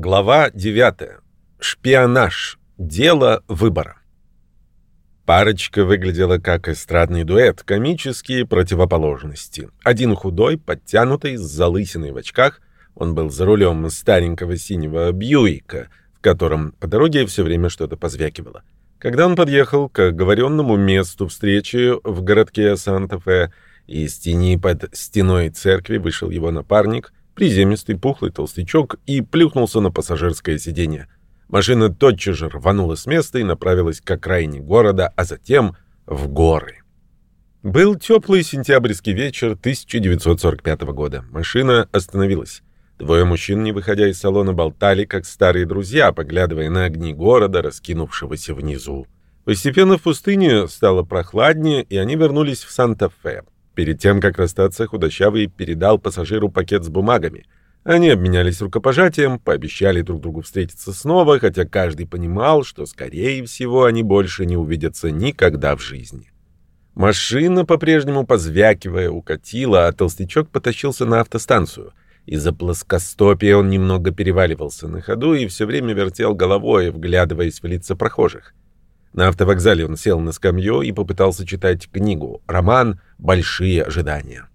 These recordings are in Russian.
Глава 9. Шпионаж. Дело выбора. Парочка выглядела как эстрадный дуэт, комические противоположности. Один худой, подтянутый, с залысиной в очках. Он был за рулем старенького синего Бьюика, в котором по дороге все время что-то позвякивало. Когда он подъехал к оговоренному месту встречи в городке Санта-Фе, из тени под стеной церкви вышел его напарник — приземистый пухлый толстячок и плюхнулся на пассажирское сиденье. Машина тотчас же рванула с места и направилась к окраине города, а затем в горы. Был теплый сентябрьский вечер 1945 года. Машина остановилась. Двое мужчин, не выходя из салона, болтали, как старые друзья, поглядывая на огни города, раскинувшегося внизу. Постепенно в пустыне стало прохладнее, и они вернулись в Санта-Фе. Перед тем, как расстаться, худощавый передал пассажиру пакет с бумагами. Они обменялись рукопожатием, пообещали друг другу встретиться снова, хотя каждый понимал, что, скорее всего, они больше не увидятся никогда в жизни. Машина, по-прежнему позвякивая, укатила, а толстячок потащился на автостанцию. Из-за плоскостопия он немного переваливался на ходу и все время вертел головой, вглядываясь в лица прохожих. На автовокзале он сел на скамью и попытался читать книгу, роман «Большие ожидания».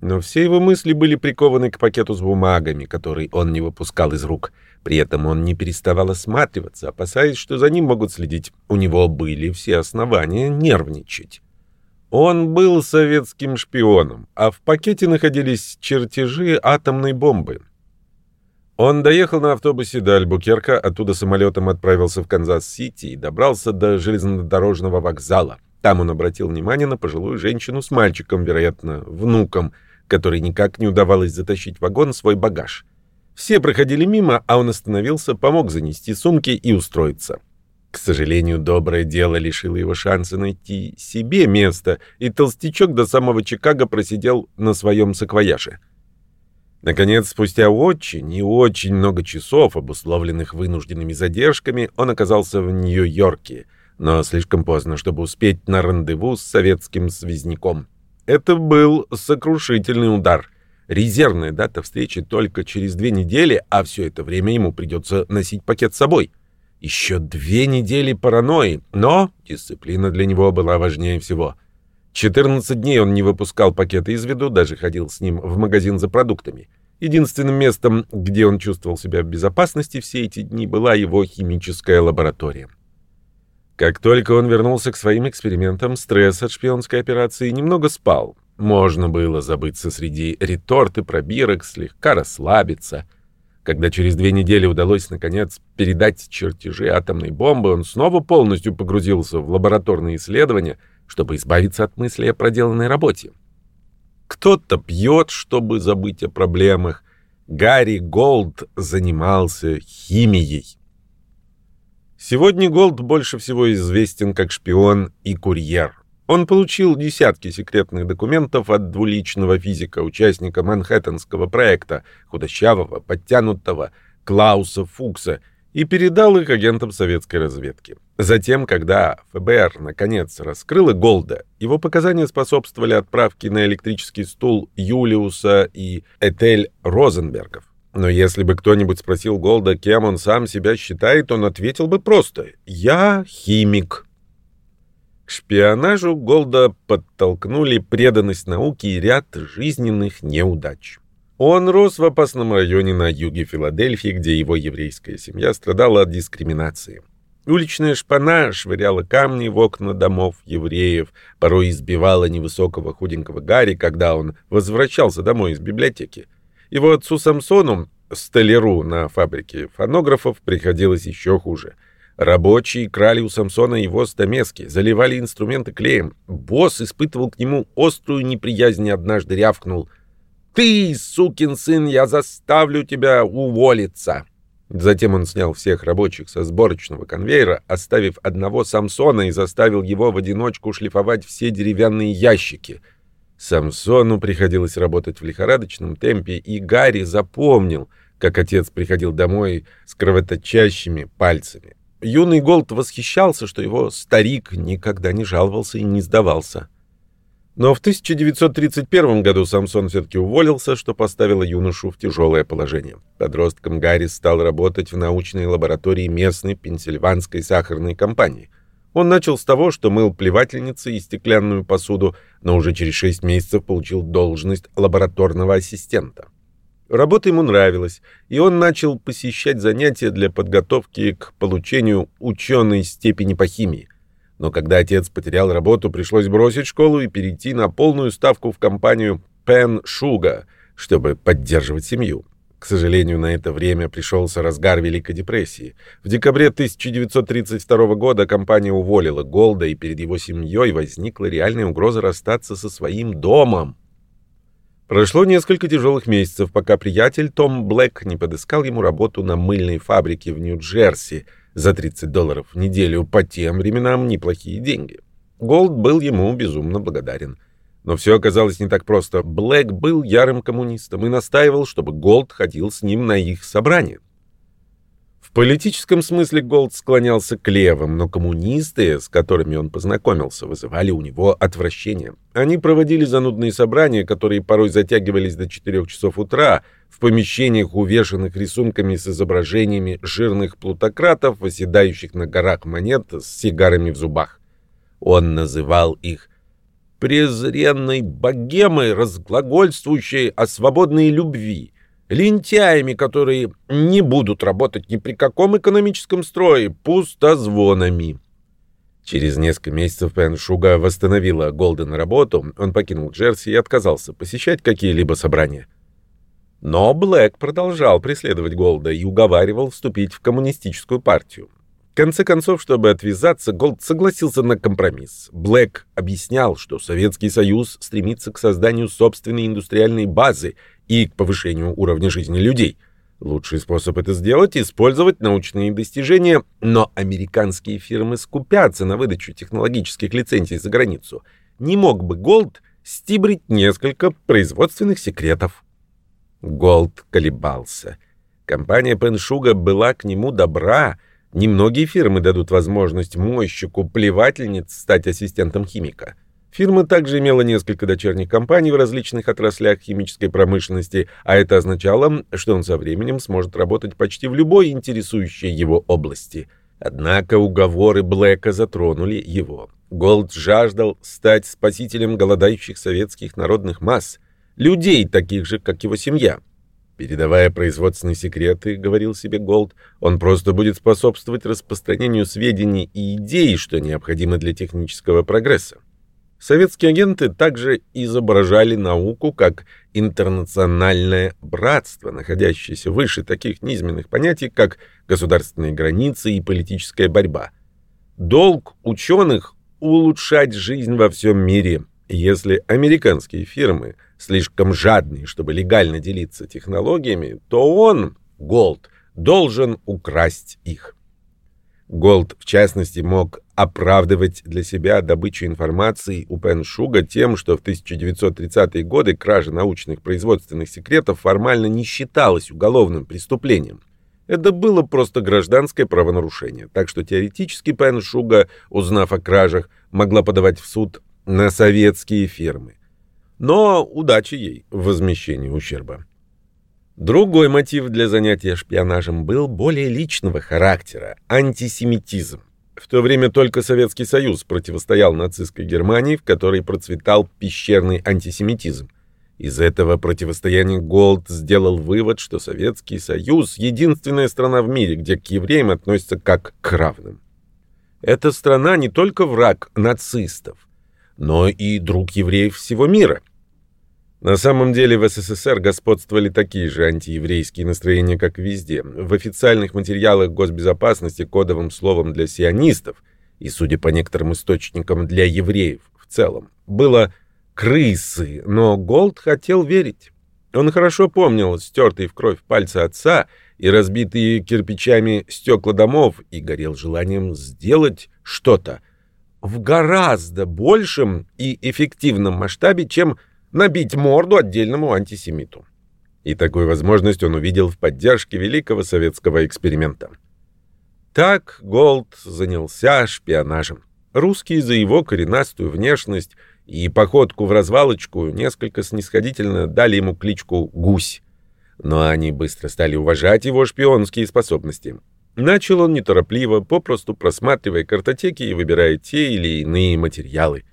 Но все его мысли были прикованы к пакету с бумагами, который он не выпускал из рук. При этом он не переставал осматриваться, опасаясь, что за ним могут следить. У него были все основания нервничать. Он был советским шпионом, а в пакете находились чертежи атомной бомбы. Он доехал на автобусе до Альбукерка, оттуда самолетом отправился в Канзас-Сити и добрался до железнодорожного вокзала. Там он обратил внимание на пожилую женщину с мальчиком, вероятно, внуком, который никак не удавалось затащить в вагон свой багаж. Все проходили мимо, а он остановился, помог занести сумки и устроиться. К сожалению, доброе дело лишило его шанса найти себе место, и толстячок до самого Чикаго просидел на своем саквояже. Наконец, спустя очень и очень много часов, обусловленных вынужденными задержками, он оказался в Нью-Йорке, но слишком поздно, чтобы успеть на рандеву с советским связняком. Это был сокрушительный удар. Резервная дата встречи только через две недели, а все это время ему придется носить пакет с собой. Еще две недели паранойи, но дисциплина для него была важнее всего — 14 дней он не выпускал пакета из виду, даже ходил с ним в магазин за продуктами. Единственным местом, где он чувствовал себя в безопасности все эти дни, была его химическая лаборатория. Как только он вернулся к своим экспериментам, стресс от шпионской операции немного спал. Можно было забыться среди реторт и пробирок, слегка расслабиться. Когда через две недели удалось, наконец, передать чертежи атомной бомбы, он снова полностью погрузился в лабораторные исследования — чтобы избавиться от мысли о проделанной работе. Кто-то пьет, чтобы забыть о проблемах. Гарри Голд занимался химией. Сегодня Голд больше всего известен как шпион и курьер. Он получил десятки секретных документов от двуличного физика, участника Манхэттенского проекта, худощавого, подтянутого Клауса Фукса — и передал их агентам советской разведки. Затем, когда ФБР наконец раскрыло Голда, его показания способствовали отправке на электрический стул Юлиуса и Этель Розенбергов. Но если бы кто-нибудь спросил Голда, кем он сам себя считает, он ответил бы просто «Я химик». К шпионажу Голда подтолкнули преданность науке и ряд жизненных неудач. Он рос в опасном районе на юге Филадельфии, где его еврейская семья страдала от дискриминации. Уличная шпана швыряла камни в окна домов евреев, порой избивала невысокого худенького Гарри, когда он возвращался домой из библиотеки. Его отцу Самсону, столяру на фабрике фонографов, приходилось еще хуже. Рабочие крали у Самсона его стамески, заливали инструменты клеем. Босс испытывал к нему острую неприязнь и однажды рявкнул «Ты, сукин сын, я заставлю тебя уволиться!» Затем он снял всех рабочих со сборочного конвейера, оставив одного Самсона и заставил его в одиночку шлифовать все деревянные ящики. Самсону приходилось работать в лихорадочном темпе, и Гарри запомнил, как отец приходил домой с кровоточащими пальцами. Юный Голд восхищался, что его старик никогда не жаловался и не сдавался. Но в 1931 году Самсон все-таки уволился, что поставило юношу в тяжелое положение. Подростком Гарри стал работать в научной лаборатории местной пенсильванской сахарной компании. Он начал с того, что мыл плевательницы и стеклянную посуду, но уже через 6 месяцев получил должность лабораторного ассистента. Работа ему нравилась, и он начал посещать занятия для подготовки к получению ученой степени по химии. Но когда отец потерял работу, пришлось бросить школу и перейти на полную ставку в компанию Penn Sugar, чтобы поддерживать семью. К сожалению, на это время пришелся разгар Великой депрессии. В декабре 1932 года компания уволила Голда, и перед его семьей возникла реальная угроза расстаться со своим домом. Прошло несколько тяжелых месяцев, пока приятель Том Блэк не подыскал ему работу на мыльной фабрике в Нью-Джерси за 30 долларов в неделю, по тем временам неплохие деньги. Голд был ему безумно благодарен. Но все оказалось не так просто. Блэк был ярым коммунистом и настаивал, чтобы Голд ходил с ним на их собрания. В политическом смысле Голд склонялся к левым, но коммунисты, с которыми он познакомился, вызывали у него отвращение. Они проводили занудные собрания, которые порой затягивались до 4 часов утра, в помещениях, увешанных рисунками с изображениями жирных плутократов, восседающих на горах монет с сигарами в зубах. Он называл их презренной богемой, разглагольствующей о свободной любви — лентяями, которые не будут работать ни при каком экономическом строе, пустозвонами. Через несколько месяцев Пен Шуга восстановила Голден работу, он покинул Джерси и отказался посещать какие-либо собрания. Но Блэк продолжал преследовать Голда и уговаривал вступить в коммунистическую партию. В конце концов, чтобы отвязаться, Голд согласился на компромисс. Блэк объяснял, что Советский Союз стремится к созданию собственной индустриальной базы и к повышению уровня жизни людей. Лучший способ это сделать — использовать научные достижения, но американские фирмы скупятся на выдачу технологических лицензий за границу. Не мог бы Голд стибрить несколько производственных секретов? Голд колебался. Компания Пенн Шугар была к нему добра. Немногие фирмы дадут возможность мойщику плевательниц стать ассистентом химика. Фирма также имела несколько дочерних компаний в различных отраслях химической промышленности, а это означало, что он со временем сможет работать почти в любой интересующей его области. Однако уговоры Блэка затронули его. Голд жаждал стать спасителем голодающих советских народных масс, людей, таких же, как его семья. Передавая производственные секреты, говорил себе Голд, он просто будет способствовать распространению сведений и идей, что необходимо для технического прогресса. Советские агенты также изображали науку как интернациональное братство, находящееся выше таких низменных понятий, как государственные границы и политическая борьба. Долг ученых – улучшать жизнь во всем мире. Если американские фирмы слишком жадные, чтобы легально делиться технологиями, то он, Голд, должен украсть их. Голд, в частности, мог оправдывать для себя добычу информации у Пеншуга тем, что в 1930-е годы кража научных производственных секретов формально не считалась уголовным преступлением. Это было просто гражданское правонарушение, так что теоретически Пеншуга, узнав о кражах, могла подавать в суд на советские фирмы. Но удачи ей в возмещении ущерба. Другой мотив для занятия шпионажем был более личного характера – антисемитизм. В то время только Советский Союз противостоял нацистской Германии, в которой процветал пещерный антисемитизм. Из этого противостояния Голд сделал вывод, что Советский Союз – единственная страна в мире, где к евреям относятся как к равным. Эта страна не только враг нацистов, но и друг евреев всего мира – на самом деле в СССР господствовали такие же антиеврейские настроения, как везде. В официальных материалах госбезопасности кодовым словом для сионистов и, судя по некоторым источникам, для евреев в целом, было «крысы», но Голд хотел верить. Он хорошо помнил стертые в кровь пальцы отца и разбитые кирпичами стекла домов и горел желанием сделать что-то в гораздо большем и эффективном масштабе, чем набить морду отдельному антисемиту. И такую возможность он увидел в поддержке великого советского эксперимента. Так Голд занялся шпионажем. Русские за его коренастую внешность и походку в развалочку несколько снисходительно дали ему кличку «Гусь». Но они быстро стали уважать его шпионские способности. Начал он неторопливо, попросту просматривая картотеки и выбирая те или иные материалы.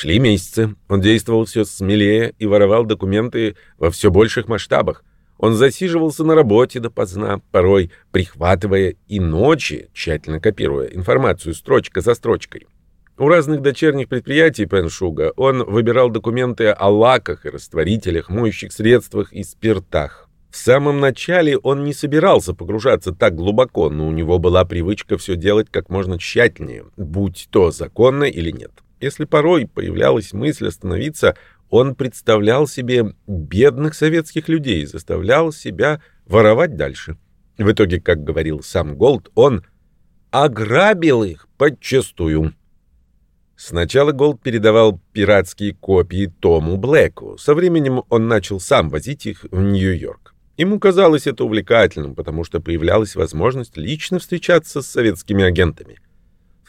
Шли месяцы, он действовал все смелее и воровал документы во все больших масштабах. Он засиживался на работе допоздна, порой прихватывая и ночи, тщательно копируя информацию строчка за строчкой. У разных дочерних предприятий Пеншуга он выбирал документы о лаках и растворителях, моющих средствах и спиртах. В самом начале он не собирался погружаться так глубоко, но у него была привычка все делать как можно тщательнее, будь то законно или нет. Если порой появлялась мысль остановиться, он представлял себе бедных советских людей и заставлял себя воровать дальше. В итоге, как говорил сам Голд, он ограбил их подчистую. Сначала Голд передавал пиратские копии Тому Блэку. Со временем он начал сам возить их в Нью-Йорк. Ему казалось это увлекательным, потому что появлялась возможность лично встречаться с советскими агентами.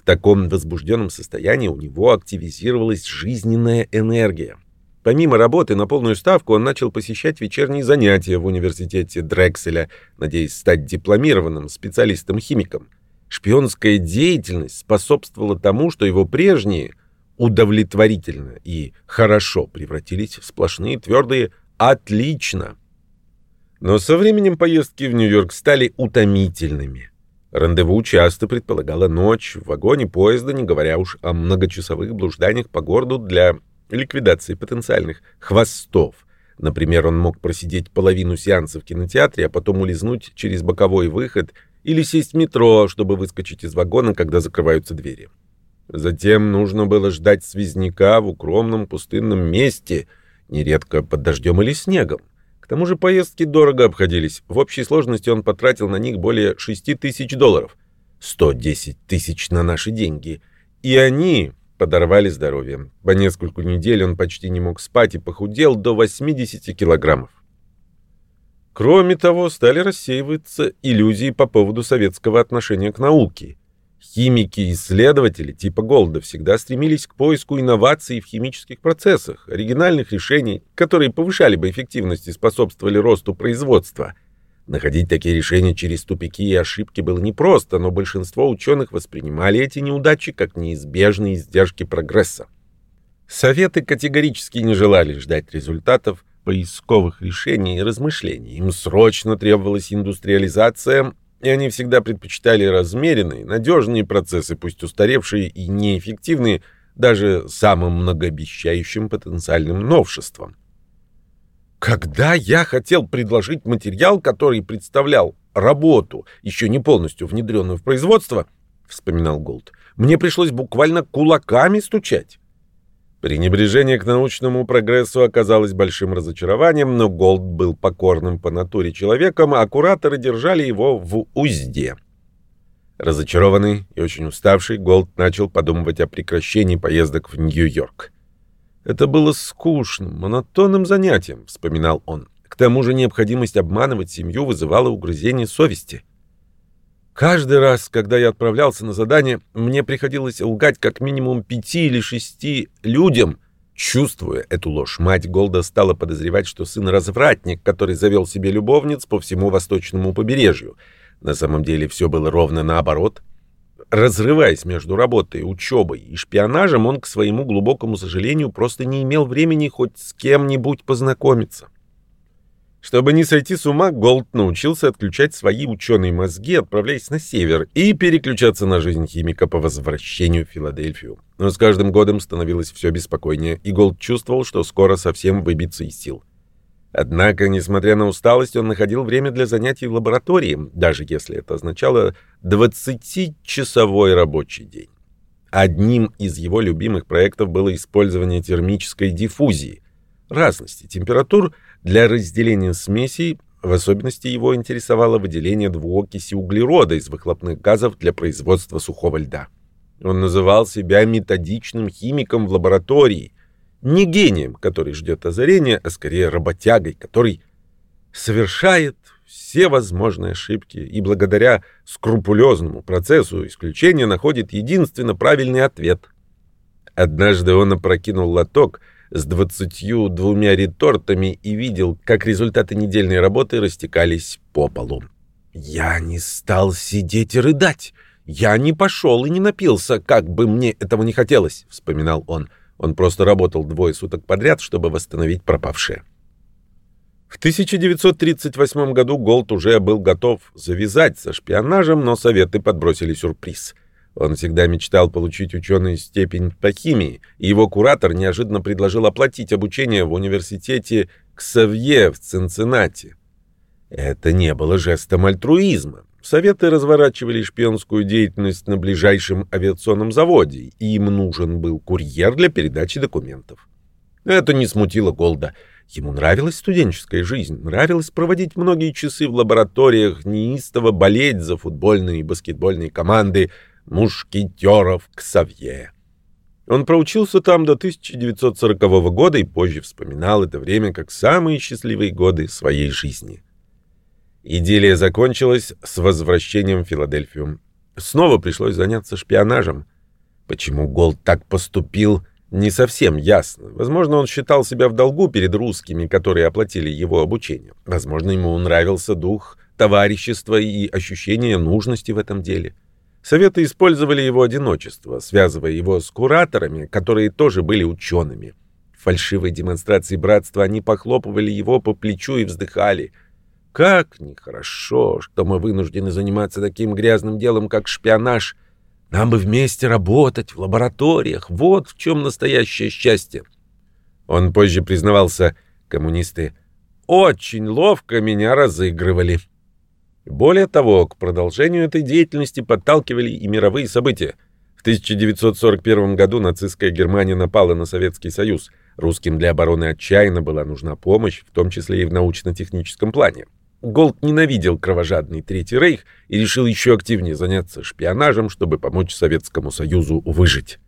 Таком возбужденном состоянии у него активизировалась жизненная энергия. Помимо работы на полную ставку, он начал посещать вечерние занятия в университете Дрекселя, надеясь стать дипломированным специалистом-химиком. Шпионская деятельность способствовала тому, что его прежние удовлетворительно и хорошо превратились в сплошные твердые «отлично». Но со временем поездки в Нью-Йорк стали утомительными. Рандеву часто предполагала ночь в вагоне поезда, не говоря уж о многочасовых блужданиях по городу для ликвидации потенциальных хвостов. Например, он мог просидеть половину сеанса в кинотеатре, а потом улизнуть через боковой выход или сесть в метро, чтобы выскочить из вагона, когда закрываются двери. Затем нужно было ждать связняка в укромном пустынном месте, нередко под дождем или снегом. Тому же поездки дорого обходились. В общей сложности он потратил на них более 6 тысяч долларов. 110 тысяч на наши деньги. И они подорвали здоровье. По нескольку недель он почти не мог спать и похудел до 80 килограммов. Кроме того, стали рассеиваться иллюзии по поводу советского отношения к науке. Химики-исследователи типа Голда всегда стремились к поиску инноваций в химических процессах, оригинальных решений, которые повышали бы эффективность и способствовали росту производства. Находить такие решения через тупики и ошибки было непросто, но большинство ученых воспринимали эти неудачи как неизбежные издержки прогресса. Советы категорически не желали ждать результатов поисковых решений и размышлений. Им срочно требовалась индустриализация и они всегда предпочитали размеренные, надежные процессы, пусть устаревшие и неэффективные, даже самым многообещающим потенциальным новшеством. Когда я хотел предложить материал, который представлял работу, еще не полностью внедренную в производство, вспоминал Голд, мне пришлось буквально кулаками стучать. Пренебрежение к научному прогрессу оказалось большим разочарованием, но Голд был покорным по натуре человеком, а кураторы держали его в узде. Разочарованный и очень уставший, Голд начал подумывать о прекращении поездок в Нью-Йорк. «Это было скучным, монотонным занятием», — вспоминал он. «К тому же необходимость обманывать семью вызывала угрызение совести». Каждый раз, когда я отправлялся на задание, мне приходилось лгать как минимум пяти или шести людям. Чувствуя эту ложь, мать Голда стала подозревать, что сын развратник, который завел себе любовниц по всему восточному побережью. На самом деле все было ровно наоборот. Разрываясь между работой, учебой и шпионажем, он, к своему глубокому сожалению, просто не имел времени хоть с кем-нибудь познакомиться. Чтобы не сойти с ума, Голд научился отключать свои ученые мозги, отправляясь на север, и переключаться на жизнь химика по возвращению в Филадельфию. Но с каждым годом становилось все беспокойнее, и Голд чувствовал, что скоро совсем выбится из сил. Однако, несмотря на усталость, он находил время для занятий в лаборатории, даже если это означало 20-часовой рабочий день. Одним из его любимых проектов было использование термической диффузии, разности температур – для разделения смесей в особенности его интересовало выделение двуокиси углерода из выхлопных газов для производства сухого льда. Он называл себя методичным химиком в лаборатории, не гением, который ждет озарения, а скорее работягой, который совершает все возможные ошибки и благодаря скрупулезному процессу исключения находит единственно правильный ответ. Однажды он опрокинул лоток с двадцатью двумя ретортами и видел, как результаты недельной работы растекались по полу. «Я не стал сидеть и рыдать. Я не пошел и не напился, как бы мне этого не хотелось», — вспоминал он. Он просто работал двое суток подряд, чтобы восстановить пропавшее. В 1938 году Голд уже был готов завязать со шпионажем, но советы подбросили сюрприз — он всегда мечтал получить ученую степень по химии, и его куратор неожиданно предложил оплатить обучение в университете Ксавье в Цинциннати. Это не было жестом альтруизма. Советы разворачивали шпионскую деятельность на ближайшем авиационном заводе, и им нужен был курьер для передачи документов. Это не смутило Голда. Ему нравилась студенческая жизнь, нравилось проводить многие часы в лабораториях, неистово болеть за футбольные и баскетбольные команды, мушкетеров Ксавье. Он проучился там до 1940 года и позже вспоминал это время как самые счастливые годы своей жизни. Идиллия закончилась с возвращением в Филадельфию. Снова пришлось заняться шпионажем. Почему Голд так поступил, не совсем ясно. Возможно, он считал себя в долгу перед русскими, которые оплатили его обучение. Возможно, ему нравился дух товарищества и ощущение нужности в этом деле. Советы использовали его одиночество, связывая его с кураторами, которые тоже были учеными. В фальшивой демонстрации братства они похлопывали его по плечу и вздыхали. «Как нехорошо, что мы вынуждены заниматься таким грязным делом, как шпионаж. Нам бы вместе работать в лабораториях. Вот в чем настоящее счастье». Он позже признавался, коммунисты очень ловко меня разыгрывали. Более того, к продолжению этой деятельности подталкивали и мировые события. В 1941 году нацистская Германия напала на Советский Союз. Русским для обороны отчаянно была нужна помощь, в том числе и в научно-техническом плане. Голд ненавидел кровожадный Третий Рейх и решил еще активнее заняться шпионажем, чтобы помочь Советскому Союзу выжить.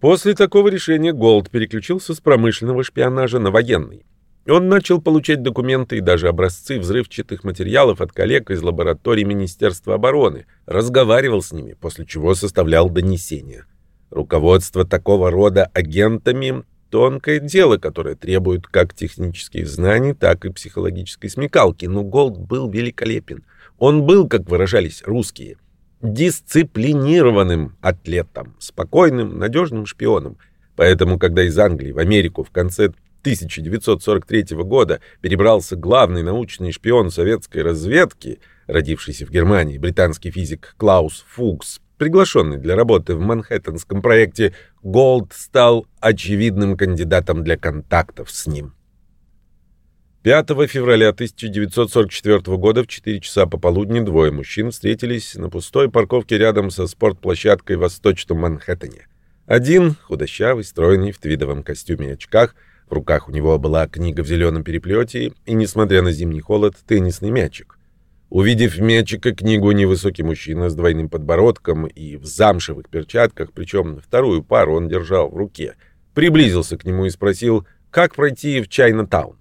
После такого решения Голд переключился с промышленного шпионажа на военный. Он начал получать документы и даже образцы взрывчатых материалов от коллег из лаборатории Министерства обороны, разговаривал с ними, после чего составлял донесения. Руководство такого рода агентами — тонкое дело, которое требует как технических знаний, так и психологической смекалки, но Голд был великолепен. Он был, как выражались русские, дисциплинированным атлетом, спокойным, надежным шпионом. Поэтому, когда из Англии в Америку в конце 1943 года перебрался главный научный шпион советской разведки, родившийся в Германии, британский физик Клаус Фукс, приглашенный для работы в Манхэттенском проекте, Голд стал очевидным кандидатом для контактов с ним. 5 февраля 1944 года в 4 часа пополудни двое мужчин встретились на пустой парковке рядом со спортплощадкой в Восточном Манхэттене. Один, худощавый, стройный, в твидовом костюме и очках – в руках у него была книга в зеленом переплете и, несмотря на зимний холод, теннисный мячик. Увидев мячика, книгу невысокий мужчина с двойным подбородком и в замшевых перчатках, причем вторую пару он держал в руке, приблизился к нему и спросил, как пройти в Чайна-таун.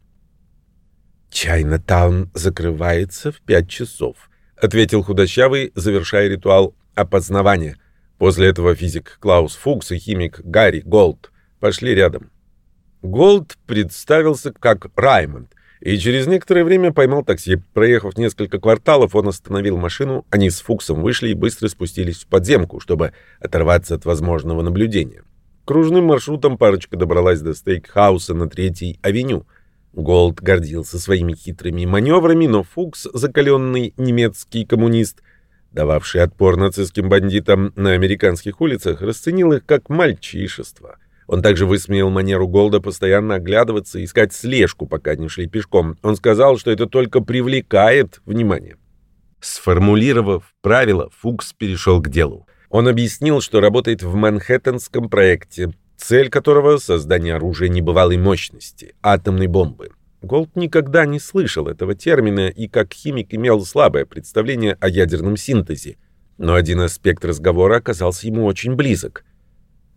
«Чайна-таун закрывается в пять часов», — ответил худощавый, завершая ритуал опознавания. После этого физик Клаус Фукс и химик Гарри Голд пошли рядом. Голд представился как Раймонд и через некоторое время поймал такси. Проехав несколько кварталов, он остановил машину, они с Фуксом вышли и быстро спустились в подземку, чтобы оторваться от возможного наблюдения. Кружным маршрутом парочка добралась до стейкхауса на Третьей авеню. Голд гордился своими хитрыми маневрами, но Фукс, закаленный немецкий коммунист, дававший отпор нацистским бандитам на американских улицах, расценил их как мальчишество — он также высмеял манеру Голда постоянно оглядываться и искать слежку, пока они шли пешком. Он сказал, что это только привлекает внимание. Сформулировав правила, Фукс перешел к делу. Он объяснил, что работает в Манхэттенском проекте, цель которого — создание оружия небывалой мощности — атомной бомбы. Голд никогда не слышал этого термина и как химик имел слабое представление о ядерном синтезе. Но один аспект разговора оказался ему очень близок.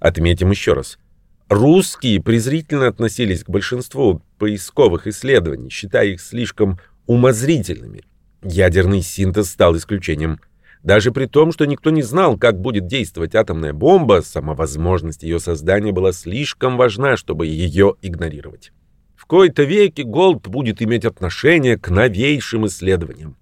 Отметим еще раз — Русские презрительно относились к большинству поисковых исследований, считая их слишком умозрительными. Ядерный синтез стал исключением. Даже при том, что никто не знал, как будет действовать атомная бомба, сама возможность ее создания была слишком важна, чтобы ее игнорировать. В кои-то веки Голд будет иметь отношение к новейшим исследованиям.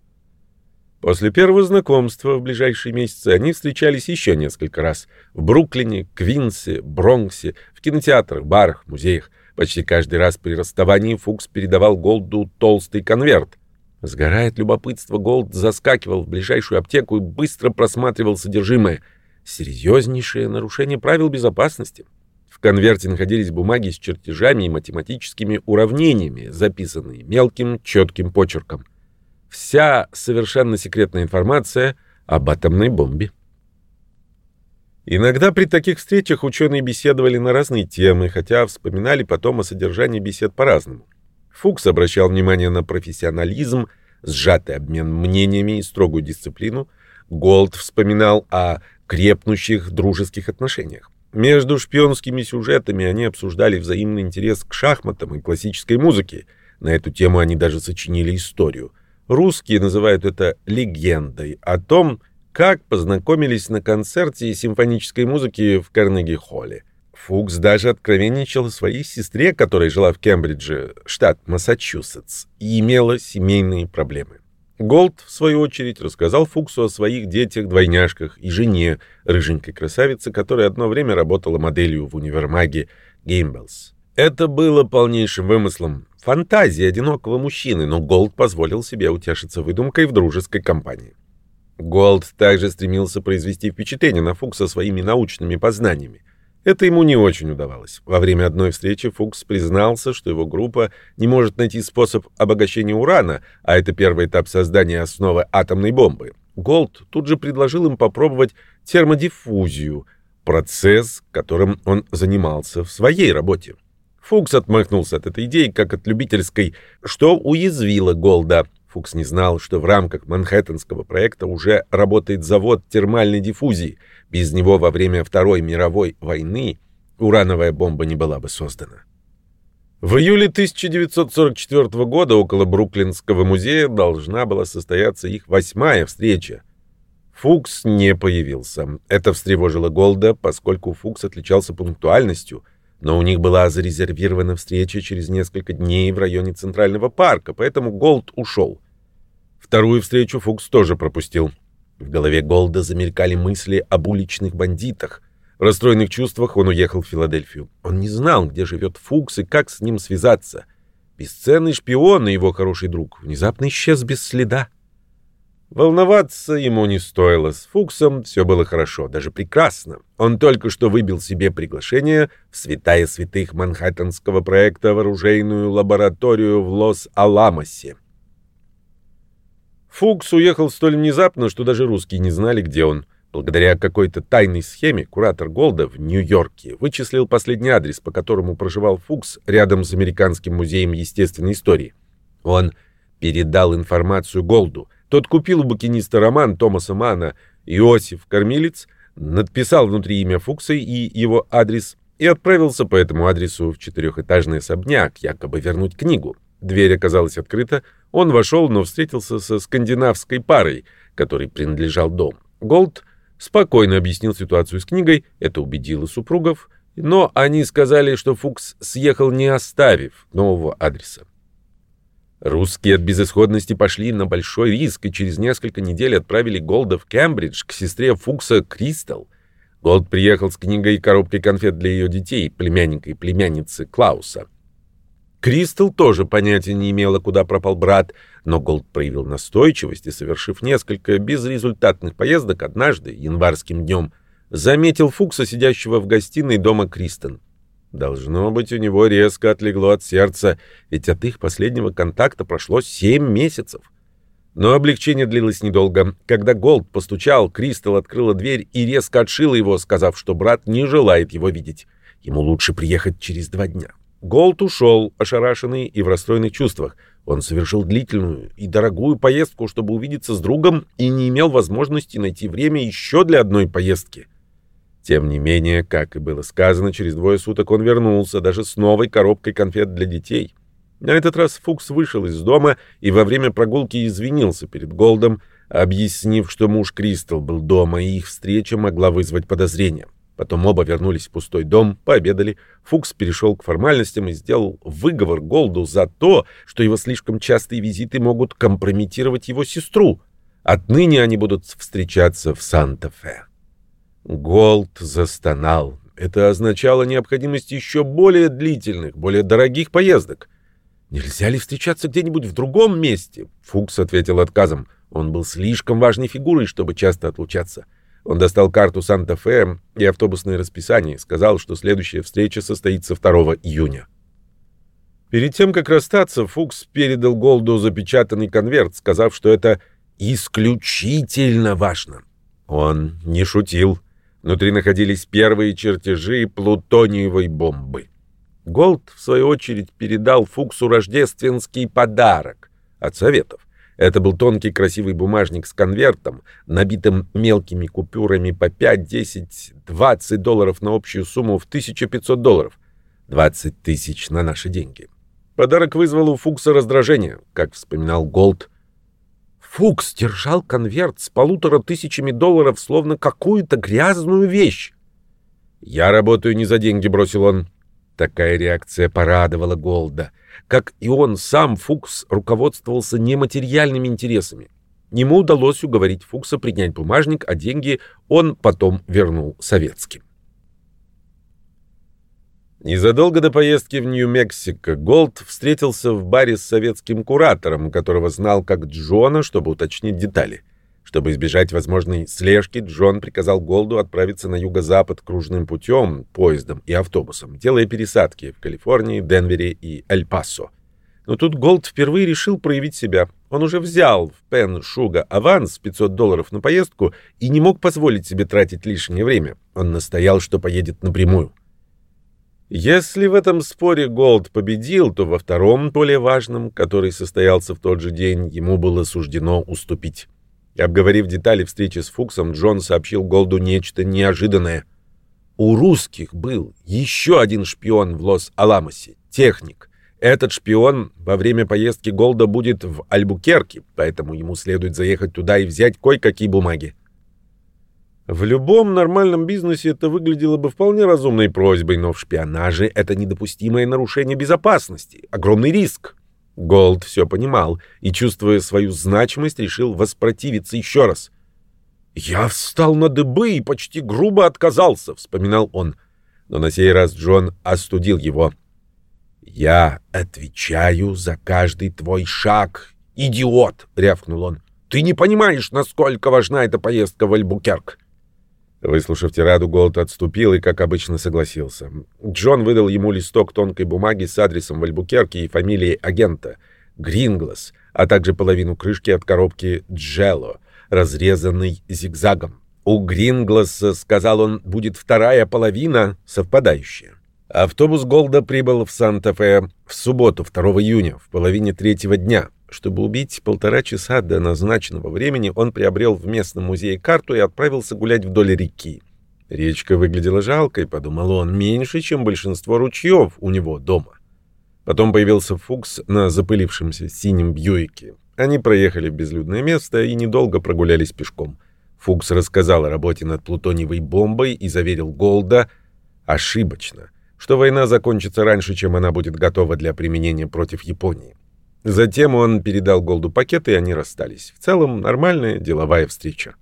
После первого знакомства в ближайшие месяцы они встречались еще несколько раз. В Бруклине, Квинсе, Бронксе, в кинотеатрах, барах, музеях. Почти каждый раз при расставании Фукс передавал Голду толстый конверт. Сгорает любопытство, Голд заскакивал в ближайшую аптеку и быстро просматривал содержимое. Серьезнейшее нарушение правил безопасности. В конверте находились бумаги с чертежами и математическими уравнениями, записанные мелким четким почерком. Вся совершенно секретная информация об атомной бомбе. Иногда при таких встречах ученые беседовали на разные темы, хотя вспоминали потом о содержании бесед по-разному. Фукс обращал внимание на профессионализм, сжатый обмен мнениями и строгую дисциплину. Голд вспоминал о крепнущих дружеских отношениях. Между шпионскими сюжетами они обсуждали взаимный интерес к шахматам и классической музыке. На эту тему они даже сочинили историю. Русские называют это легендой о том, как познакомились на концерте симфонической музыки в Карнеги-холле. Фукс даже откровенничал о своей сестре, которая жила в Кембридже, штат Массачусетс, и имела семейные проблемы. Голд, в свою очередь, рассказал Фуксу о своих детях-двойняшках и жене, рыженькой красавице, которая одно время работала моделью в универмаге Gimbels. Это было полнейшим вымыслом, фантазией одинокого мужчины, но Голд позволил себе утешиться выдумкой в дружеской компании. Голд также стремился произвести впечатление на Фукса своими научными познаниями. Это ему не очень удавалось. Во время одной встречи Фукс признался, что его группа не может найти способ обогащения урана, а это первый этап создания основы атомной бомбы. Голд тут же предложил им попробовать термодиффузию, процесс, которым он занимался в своей работе. Фукс отмахнулся от этой идеи, как от любительской, что уязвило Голда. Фукс не знал, что в рамках Манхэттенского проекта уже работает завод термальной диффузии. Без него во время Второй мировой войны урановая бомба не была бы создана. В июле 1944 года около Бруклинского музея должна была состояться их восьмая встреча. Фукс не появился. Это встревожило Голда, поскольку Фукс отличался пунктуальностью — но у них была зарезервирована встреча через несколько дней в районе Центрального парка, поэтому Голд ушел. Вторую встречу Фукс тоже пропустил. В голове Голда замелькали мысли об уличных бандитах. В расстроенных чувствах он уехал в Филадельфию. Он не знал, где живет Фукс и как с ним связаться. Бесценный шпион и его хороший друг внезапно исчез без следа. Волноваться ему не стоило. С Фуксом все было хорошо, даже прекрасно. Он только что выбил себе приглашение в святая святых Манхэттенского проекта в оружейную лабораторию в Лос-Аламосе. Фукс уехал столь внезапно, что даже русские не знали, где он. Благодаря какой-то тайной схеме куратор Голда в Нью-Йорке вычислил последний адрес, по которому проживал Фукс рядом с Американским музеем естественной истории. Он передал информацию Голду — тот купил у букиниста роман Томаса Мана «Иосиф Кормилец», надписал внутри имя Фукса и его адрес и отправился по этому адресу в четырехэтажный особняк, якобы вернуть книгу. Дверь оказалась открыта, он вошел, но встретился со скандинавской парой, которой принадлежал дом. Голд спокойно объяснил ситуацию с книгой, это убедило супругов, но они сказали, что Фукс съехал, не оставив нового адреса. Русские от безысходности пошли на большой риск и через несколько недель отправили Голда в Кембридж к сестре Фукса Кристал. Голд приехал с книгой и коробкой конфет для ее детей, племянника и племянницы Клауса. Кристал тоже понятия не имела, куда пропал брат, но Голд проявил настойчивость и, совершив несколько безрезультатных поездок однажды, январским днем, заметил Фукса, сидящего в гостиной дома Кристал. Должно быть, у него резко отлегло от сердца, ведь от их последнего контакта прошло семь месяцев. Но облегчение длилось недолго. Когда Голд постучал, Кристал открыла дверь и резко отшила его, сказав, что брат не желает его видеть. Ему лучше приехать через два дня. Голд ушел, ошарашенный и в расстроенных чувствах. Он совершил длительную и дорогую поездку, чтобы увидеться с другом, и не имел возможности найти время еще для одной поездки. Тем не менее, как и было сказано, через двое суток он вернулся, даже с новой коробкой конфет для детей. На этот раз Фукс вышел из дома и во время прогулки извинился перед Голдом объяснив, что муж Кристал был дома, и их встреча могла вызвать подозрения. Потом оба вернулись в пустой дом, пообедали. Фукс перешел к формальностям и сделал выговор Голду за то, что его слишком частые визиты могут компрометировать его сестру. Отныне они будут встречаться в Санта-Фе. Голд застонал. Это означало необходимость еще более длительных, более дорогих поездок. «Нельзя ли встречаться где-нибудь в другом месте?» Фукс ответил отказом. Он был слишком важной фигурой, чтобы часто отлучаться. Он достал карту Санта-Фе и автобусное расписание, сказал, что следующая встреча состоится 2 июня. Перед тем, как расстаться, Фукс передал Голду запечатанный конверт, сказав, что это исключительно важно. Он не шутил. Внутри находились первые чертежи плутониевой бомбы. Голд, в свою очередь, передал Фуксу рождественский подарок от Советов. Это был тонкий красивый бумажник с конвертом, набитым мелкими купюрами по 5, 10, 20 долларов на общую сумму в 1500 долларов. 20 тысяч на наши деньги. Подарок вызвал у Фукса раздражение, как вспоминал Голд. Фукс держал конверт с полутора тысячами долларов, словно какую-то грязную вещь. «Я работаю не за деньги», — бросил он. Такая реакция порадовала Голда. Как и он сам, Фукс руководствовался нематериальными интересами. Ему удалось уговорить Фукса принять бумажник, а деньги он потом вернул советским. Незадолго до поездки в Нью-Мексико Голд встретился в баре с советским куратором, которого знал как Джона, чтобы уточнить детали. Чтобы избежать возможной слежки, Джон приказал Голду отправиться на юго-запад кружным путем, поездом и автобусом, делая пересадки в Калифорнии, Денвере и Эль-Пасо. Но тут Голд впервые решил проявить себя. Он уже взял в Penn Sugar аванс 500 долларов на поездку и не мог позволить себе тратить лишнее время. Он настоял, что поедет напрямую. Если в этом споре Голд победил, то во втором, более важном, который состоялся в тот же день, ему было суждено уступить. Обговорив детали встречи с Фуксом, Джон сообщил Голду нечто неожиданное. У русских был еще один шпион в Лос-Аламосе, техник. Этот шпион во время поездки Голда будет в Альбукерке, поэтому ему следует заехать туда и взять кое-какие бумаги. В любом нормальном бизнесе это выглядело бы вполне разумной просьбой, но в шпионаже это недопустимое нарушение безопасности, огромный риск. Голд все понимал и, чувствуя свою значимость, решил воспротивиться еще раз. «Я встал на дыбы и почти грубо отказался», — вспоминал он. Но на сей раз Джон остудил его. «Я отвечаю за каждый твой шаг, идиот!» — рявкнул он. «Ты не понимаешь, насколько важна эта поездка в Альбукерк!» Выслушав тираду, Голд отступил и, как обычно, согласился. Джон выдал ему листок тонкой бумаги с адресом в Альбукерке и фамилией агента — Гринглас, а также половину крышки от коробки Джелло, разрезанной зигзагом. У Грингласа, сказал он, будет вторая половина, совпадающая. Автобус Голда прибыл в Санта-Фе в субботу, 2 июня, в половине третьего дня. Чтобы убить полтора часа до назначенного времени, он приобрел в местном музее карту и отправился гулять вдоль реки. Речка выглядела жалкой, подумал он, меньше, чем большинство ручьев у него дома. Потом появился Фукс на запылившемся синем Бьюике. Они проехали в безлюдное место и недолго прогулялись пешком. Фукс рассказал о работе над плутониевой бомбой и заверил Голда ошибочно, что война закончится раньше, чем она будет готова для применения против Японии. Затем он передал Голду пакет, и они расстались. В целом, нормальная деловая встреча.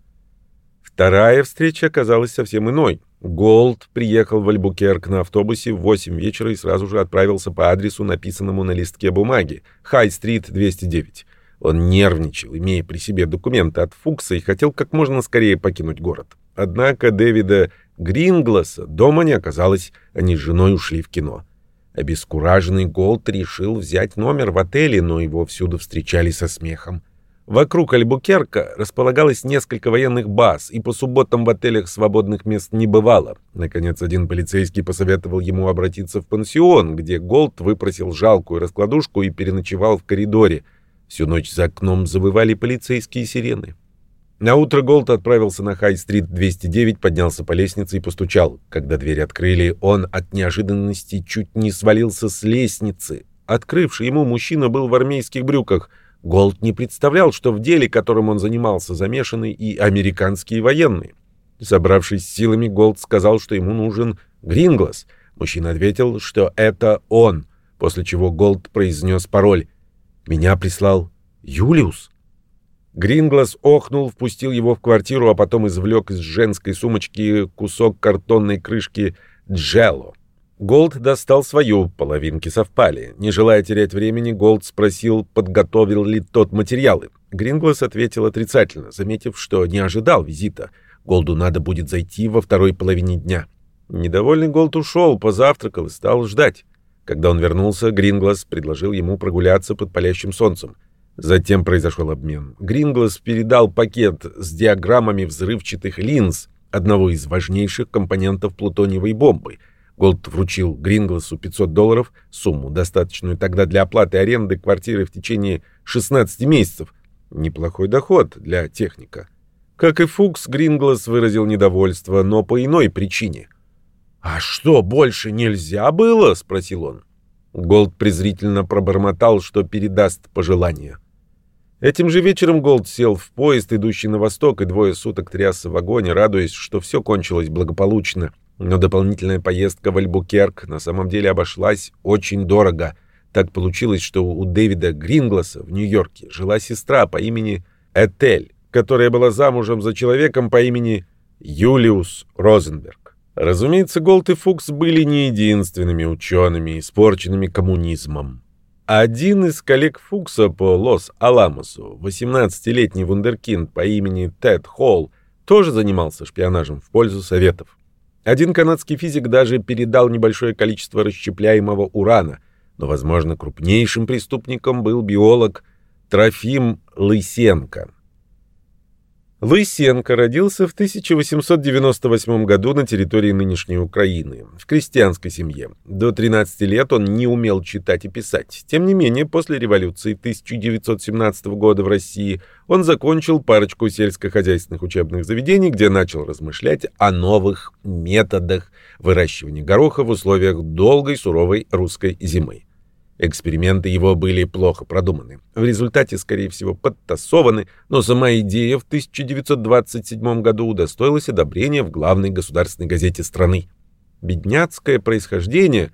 Вторая встреча оказалась совсем иной. Голд приехал в Альбукерк на автобусе в 8 вечера и сразу же отправился по адресу, написанному на листке бумаги. Хай-стрит, 209. Он нервничал, имея при себе документы от Фукса, и хотел как можно скорее покинуть город. Однако Дэвида Грингласа дома не оказалось, они с женой ушли в кино. Обескураженный Голд решил взять номер в отеле, но его всюду встречали со смехом. Вокруг Альбукерка располагалось несколько военных баз, и по субботам в отелях свободных мест не бывало. Наконец, один полицейский посоветовал ему обратиться в пансион, где Голд выпросил жалкую раскладушку и переночевал в коридоре. Всю ночь за окном завывали полицейские сирены. Наутро Голд отправился на Хай-стрит 209, поднялся по лестнице и постучал. Когда дверь открыли, он от неожиданности чуть не свалился с лестницы. Открывший ему мужчина был в армейских брюках. Голд не представлял, что в деле, которым он занимался, замешаны и американские военные. Собравшись силами, Голд сказал, что ему нужен Гринглас. Мужчина ответил, что это он, после чего Голд произнес пароль. «Меня прислал Юлиус». Гринглас охнул, впустил его в квартиру, а потом извлек из женской сумочки кусок картонной крышки «Jell-O». Голд достал свою, половинки совпали. Не желая терять времени, Голд спросил, подготовил ли тот материалы. Гринглас ответил отрицательно, заметив, что не ожидал визита. Голду надо будет зайти во второй половине дня. Недовольный Голд ушел, позавтракал и стал ждать. Когда он вернулся, Гринглас предложил ему прогуляться под палящим солнцем. Затем произошел обмен. Гринглас передал пакет с диаграммами взрывчатых линз, одного из важнейших компонентов плутониевой бомбы. Голд вручил Грингласу 500 долларов, сумму, достаточную тогда для оплаты аренды квартиры в течение 16 месяцев. Неплохой доход для техника. Как и Фукс, Гринглас выразил недовольство, но по иной причине. «А что, больше нельзя было?» — спросил он. Голд презрительно пробормотал, что передаст пожелание. Этим же вечером Голд сел в поезд, идущий на восток, и двое суток трясся в вагоне, радуясь, что все кончилось благополучно. Но дополнительная поездка в Альбукерк на самом деле обошлась очень дорого. Так получилось, что у Дэвида Грингласа в Нью-Йорке жила сестра по имени Этель, которая была замужем за человеком по имени Юлиус Розенберг. Разумеется, Голд и Фукс были не единственными учеными, испорченными коммунизмом. Один из коллег Фукса по Лос-Аламосу, 18-летний вундеркинд по имени Тед Холл, тоже занимался шпионажем в пользу Советов. Один канадский физик даже передал небольшое количество расщепляемого урана, но, возможно, крупнейшим преступником был биолог Трофим Лысенко. Лысенко родился в 1898 году на территории нынешней Украины, в крестьянской семье. До 13 лет он не умел читать и писать. Тем не менее, после революции 1917 года в России он закончил парочку сельскохозяйственных учебных заведений, где начал размышлять о новых методах выращивания гороха в условиях долгой суровой русской зимы. Эксперименты его были плохо продуманы. В результате, скорее всего, подтасованы, но сама идея в 1927 году удостоилась одобрения в главной государственной газете страны. Бедняцкое происхождение,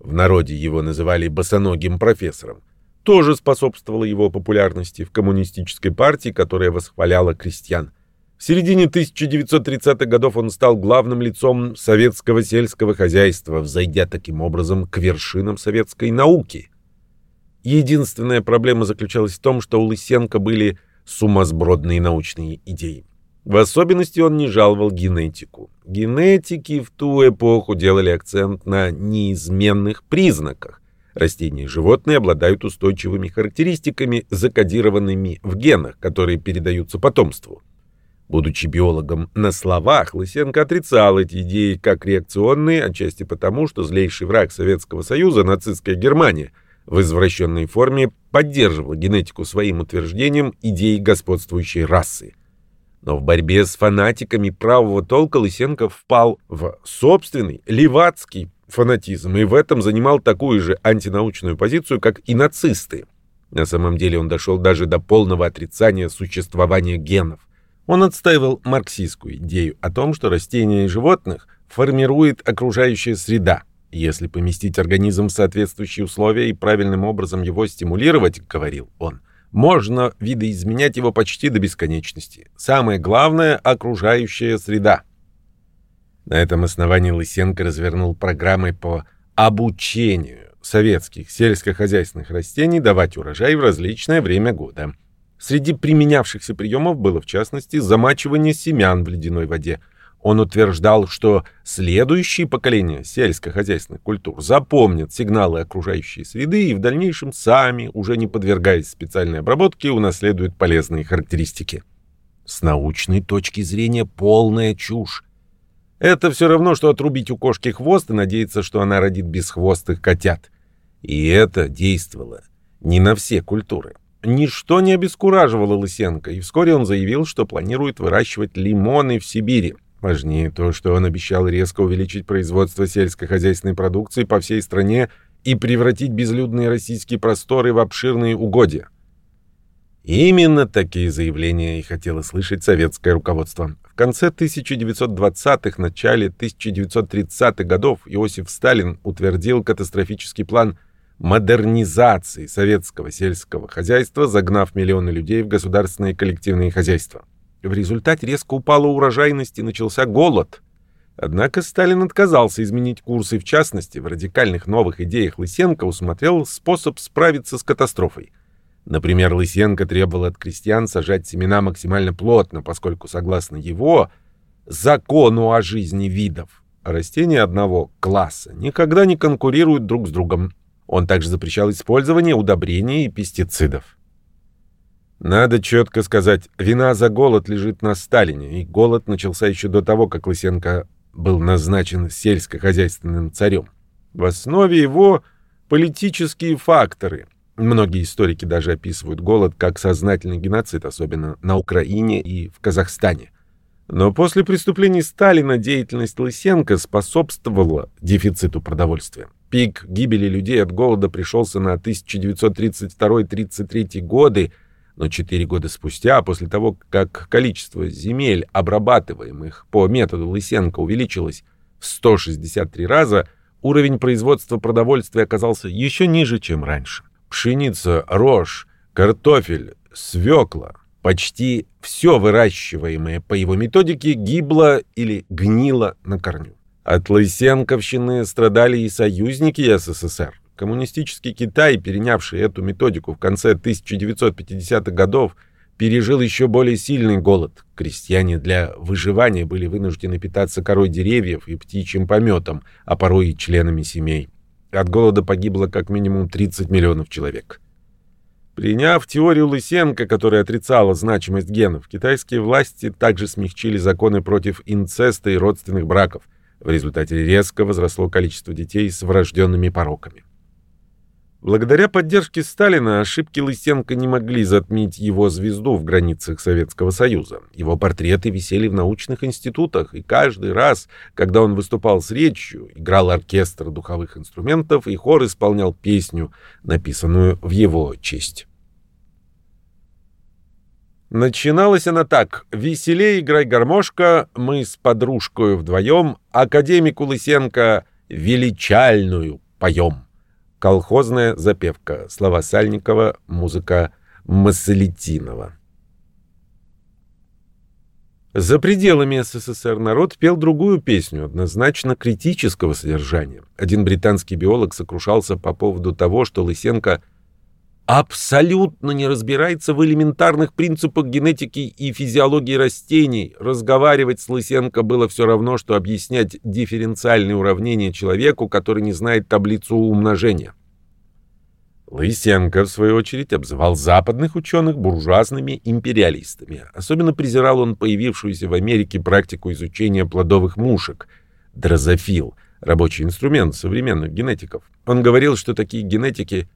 в народе его называли босоногим профессором, тоже способствовало его популярности в коммунистической партии, которая восхваляла крестьян. В середине 1930-х годов он стал главным лицом советского сельского хозяйства, взойдя таким образом к вершинам советской науки. Единственная проблема заключалась в том, что у Лысенко были сумасбродные научные идеи. В особенности он не жаловал генетику. Генетики в ту эпоху делали акцент на неизменных признаках. Растения и животные обладают устойчивыми характеристиками, закодированными в генах, которые передаются потомству. Будучи биологом на словах, Лысенко отрицал эти идеи как реакционные, отчасти потому, что злейший враг Советского Союза, нацистская Германия, в извращенной форме поддерживала генетику своим утверждением идеи господствующей расы. Но в борьбе с фанатиками правого толка Лысенко впал в собственный левацкий фанатизм и в этом занимал такую же антинаучную позицию, как и нацисты. На самом деле он дошел даже до полного отрицания существования генов. Он отстаивал марксистскую идею о том, что растения и животных формирует окружающая среда. Если поместить организм в соответствующие условия и правильным образом его стимулировать, говорил он, можно видоизменять его почти до бесконечности. Самое главное — окружающая среда. На этом основании Лысенко развернул программы по обучению советских сельскохозяйственных растений давать урожай в различное время года. Среди применявшихся приемов было, в частности, замачивание семян в ледяной воде. Он утверждал, что следующие поколения сельскохозяйственных культур запомнят сигналы окружающей среды и в дальнейшем сами, уже не подвергаясь специальной обработке, унаследуют полезные характеристики. С научной точки зрения полная чушь. Это все равно, что отрубить у кошки хвост и надеяться, что она родит бесхвостых котят. И это действовало не на все культуры. Ничто не обескураживало Лысенко, и вскоре он заявил, что планирует выращивать лимоны в Сибири. Важнее то, что он обещал резко увеличить производство сельскохозяйственной продукции по всей стране и превратить безлюдные российские просторы в обширные угодья. Именно такие заявления и хотело слышать советское руководство. В конце 1920-х, начале 1930-х годов Иосиф Сталин утвердил катастрофический план модернизации советского сельского хозяйства, загнав миллионы людей в государственные коллективные хозяйства. В результате резко упала урожайность и начался голод. Однако Сталин отказался изменить курс и, в частности, в радикальных новых идеях Лысенко усмотрел способ справиться с катастрофой. Например, Лысенко требовал от крестьян сажать семена максимально плотно, поскольку, согласно его закону о жизни видов, растения одного класса никогда не конкурируют друг с другом. Он также запрещал использование удобрений и пестицидов. Надо четко сказать, вина за голод лежит на Сталине, и голод начался еще до того, как Лысенко был назначен сельскохозяйственным царем. В основе его политические факторы. Многие историки даже описывают голод как сознательный геноцид, особенно на Украине и в Казахстане. Но после преступлений Сталина деятельность Лысенко способствовала дефициту продовольствия. Пик гибели людей от голода пришелся на 1932-33 годы, но четыре года спустя, после того, как количество земель, обрабатываемых по методу Лысенко, увеличилось в 163 раза, уровень производства продовольствия оказался еще ниже, чем раньше. Пшеница, рожь, картофель, свекла, почти все выращиваемое по его методике гибло или гнило на корню. От Лысенковщины страдали и союзники СССР. Коммунистический Китай, перенявший эту методику в конце 1950-х годов, пережил еще более сильный голод. Крестьяне для выживания были вынуждены питаться корой деревьев и птичьим пометом, а порой и членами семей. От голода погибло как минимум 30 миллионов человек. Приняв теорию Лысенко, которая отрицала значимость генов, китайские власти также смягчили законы против инцеста и родственных браков – в результате резко возросло количество детей с врожденными пороками. Благодаря поддержке Сталина ошибки Лысенко не могли затмить его звезду в границах Советского Союза. Его портреты висели в научных институтах, и каждый раз, когда он выступал с речью, играл оркестр духовых инструментов, и хор исполнял песню, написанную в его честь. Начиналась она так. «Веселей играй гармошка, мы с подружкой вдвоем, академику Лысенко величальную поем». Колхозная запевка. Слова Сальникова, музыка Маслетинова. За пределами СССР народ пел другую песню, однозначно критического содержания. Один британский биолог сокрушался по поводу того, что Лысенко – абсолютно не разбирается в элементарных принципах генетики и физиологии растений. Разговаривать с Лысенко было все равно, что объяснять дифференциальные уравнения человеку, который не знает таблицу умножения. Лысенко, в свою очередь, обзывал западных ученых буржуазными империалистами. Особенно презирал он появившуюся в Америке практику изучения плодовых мушек – дрозофил, рабочий инструмент современных генетиков. Он говорил, что такие генетики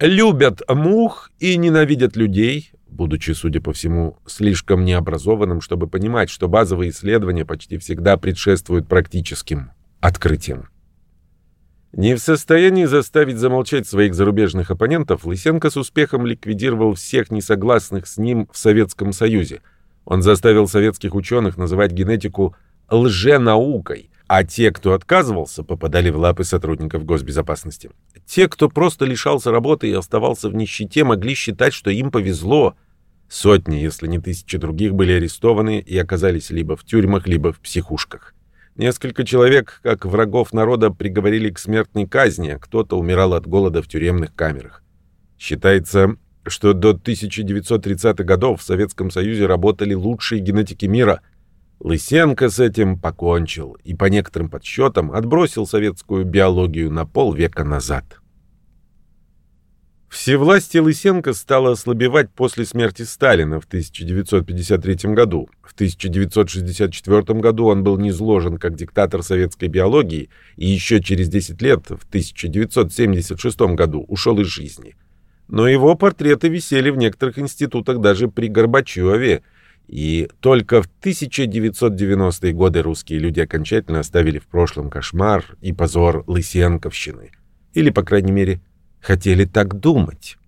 любят мух и ненавидят людей, будучи, судя по всему, слишком необразованным, чтобы понимать, что базовые исследования почти всегда предшествуют практическим открытиям. Не в состоянии заставить замолчать своих зарубежных оппонентов, Лысенко с успехом ликвидировал всех несогласных с ним в Советском Союзе. Он заставил советских ученых называть генетику лженаукой, а те, кто отказывался, попадали в лапы сотрудников госбезопасности. Те, кто просто лишался работы и оставался в нищете, могли считать, что им повезло. Сотни, если не тысячи других, были арестованы и оказались либо в тюрьмах, либо в психушках. Несколько человек, как врагов народа, приговорили к смертной казни, а кто-то умирал от голода в тюремных камерах. Считается, что до 1930-х годов в Советском Союзе работали лучшие генетики мира – Лысенко с этим покончил и, по некоторым подсчетам, отбросил советскую биологию на полвека назад. Всевластие Лысенко стало ослабевать после смерти Сталина в 1953 году. В 1964 году он был низложен как диктатор советской биологии и еще через 10 лет, в 1976 году, ушел из жизни. Но его портреты висели в некоторых институтах даже при Горбачеве – и только в 1990-е годы русские люди окончательно оставили в прошлом кошмар и позор Лысенковщины. Или, по крайней мере, хотели так думать.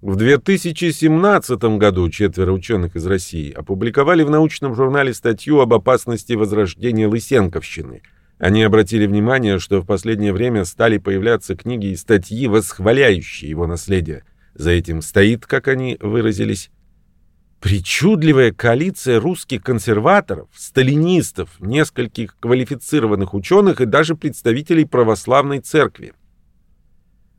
В 2017 году четверо ученых из России опубликовали в научном журнале статью об опасности возрождения лысенковщины. Они обратили внимание, что в последнее время стали появляться книги и статьи, восхваляющие его наследие. За этим стоит, как они выразились, Причудливая коалиция русских консерваторов, сталинистов, нескольких квалифицированных ученых и даже представителей православной церкви.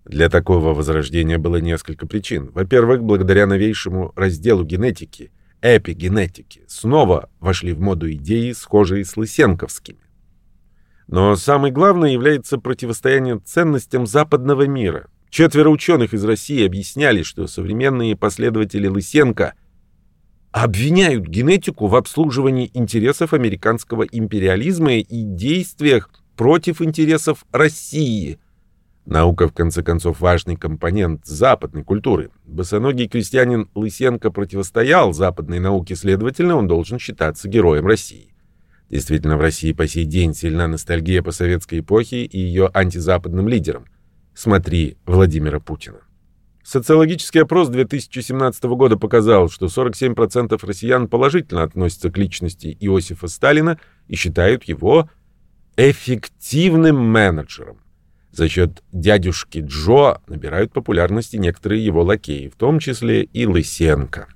Для такого возрождения было несколько причин. Во-первых, благодаря новейшему разделу генетики, эпигенетики, снова вошли в моду идеи, схожие с лысенковскими. Но самое главное является противостояние ценностям западного мира. Четверо ученых из России объясняли, что современные последователи Лысенко обвиняют генетику в обслуживании интересов американского империализма и действиях против интересов России – Наука, в конце концов, важный компонент западной культуры. Босоногий крестьянин Лысенко противостоял западной науке, следовательно, он должен считаться героем России. Действительно, в России по сей день сильна ностальгия по советской эпохе и ее антизападным лидерам. Смотри Владимира Путина. Социологический опрос 2017 года показал, что 47% россиян положительно относятся к личности Иосифа Сталина и считают его эффективным менеджером. За счет дядюшки Джо набирают популярности некоторые его лакеи, в том числе и Лысенко.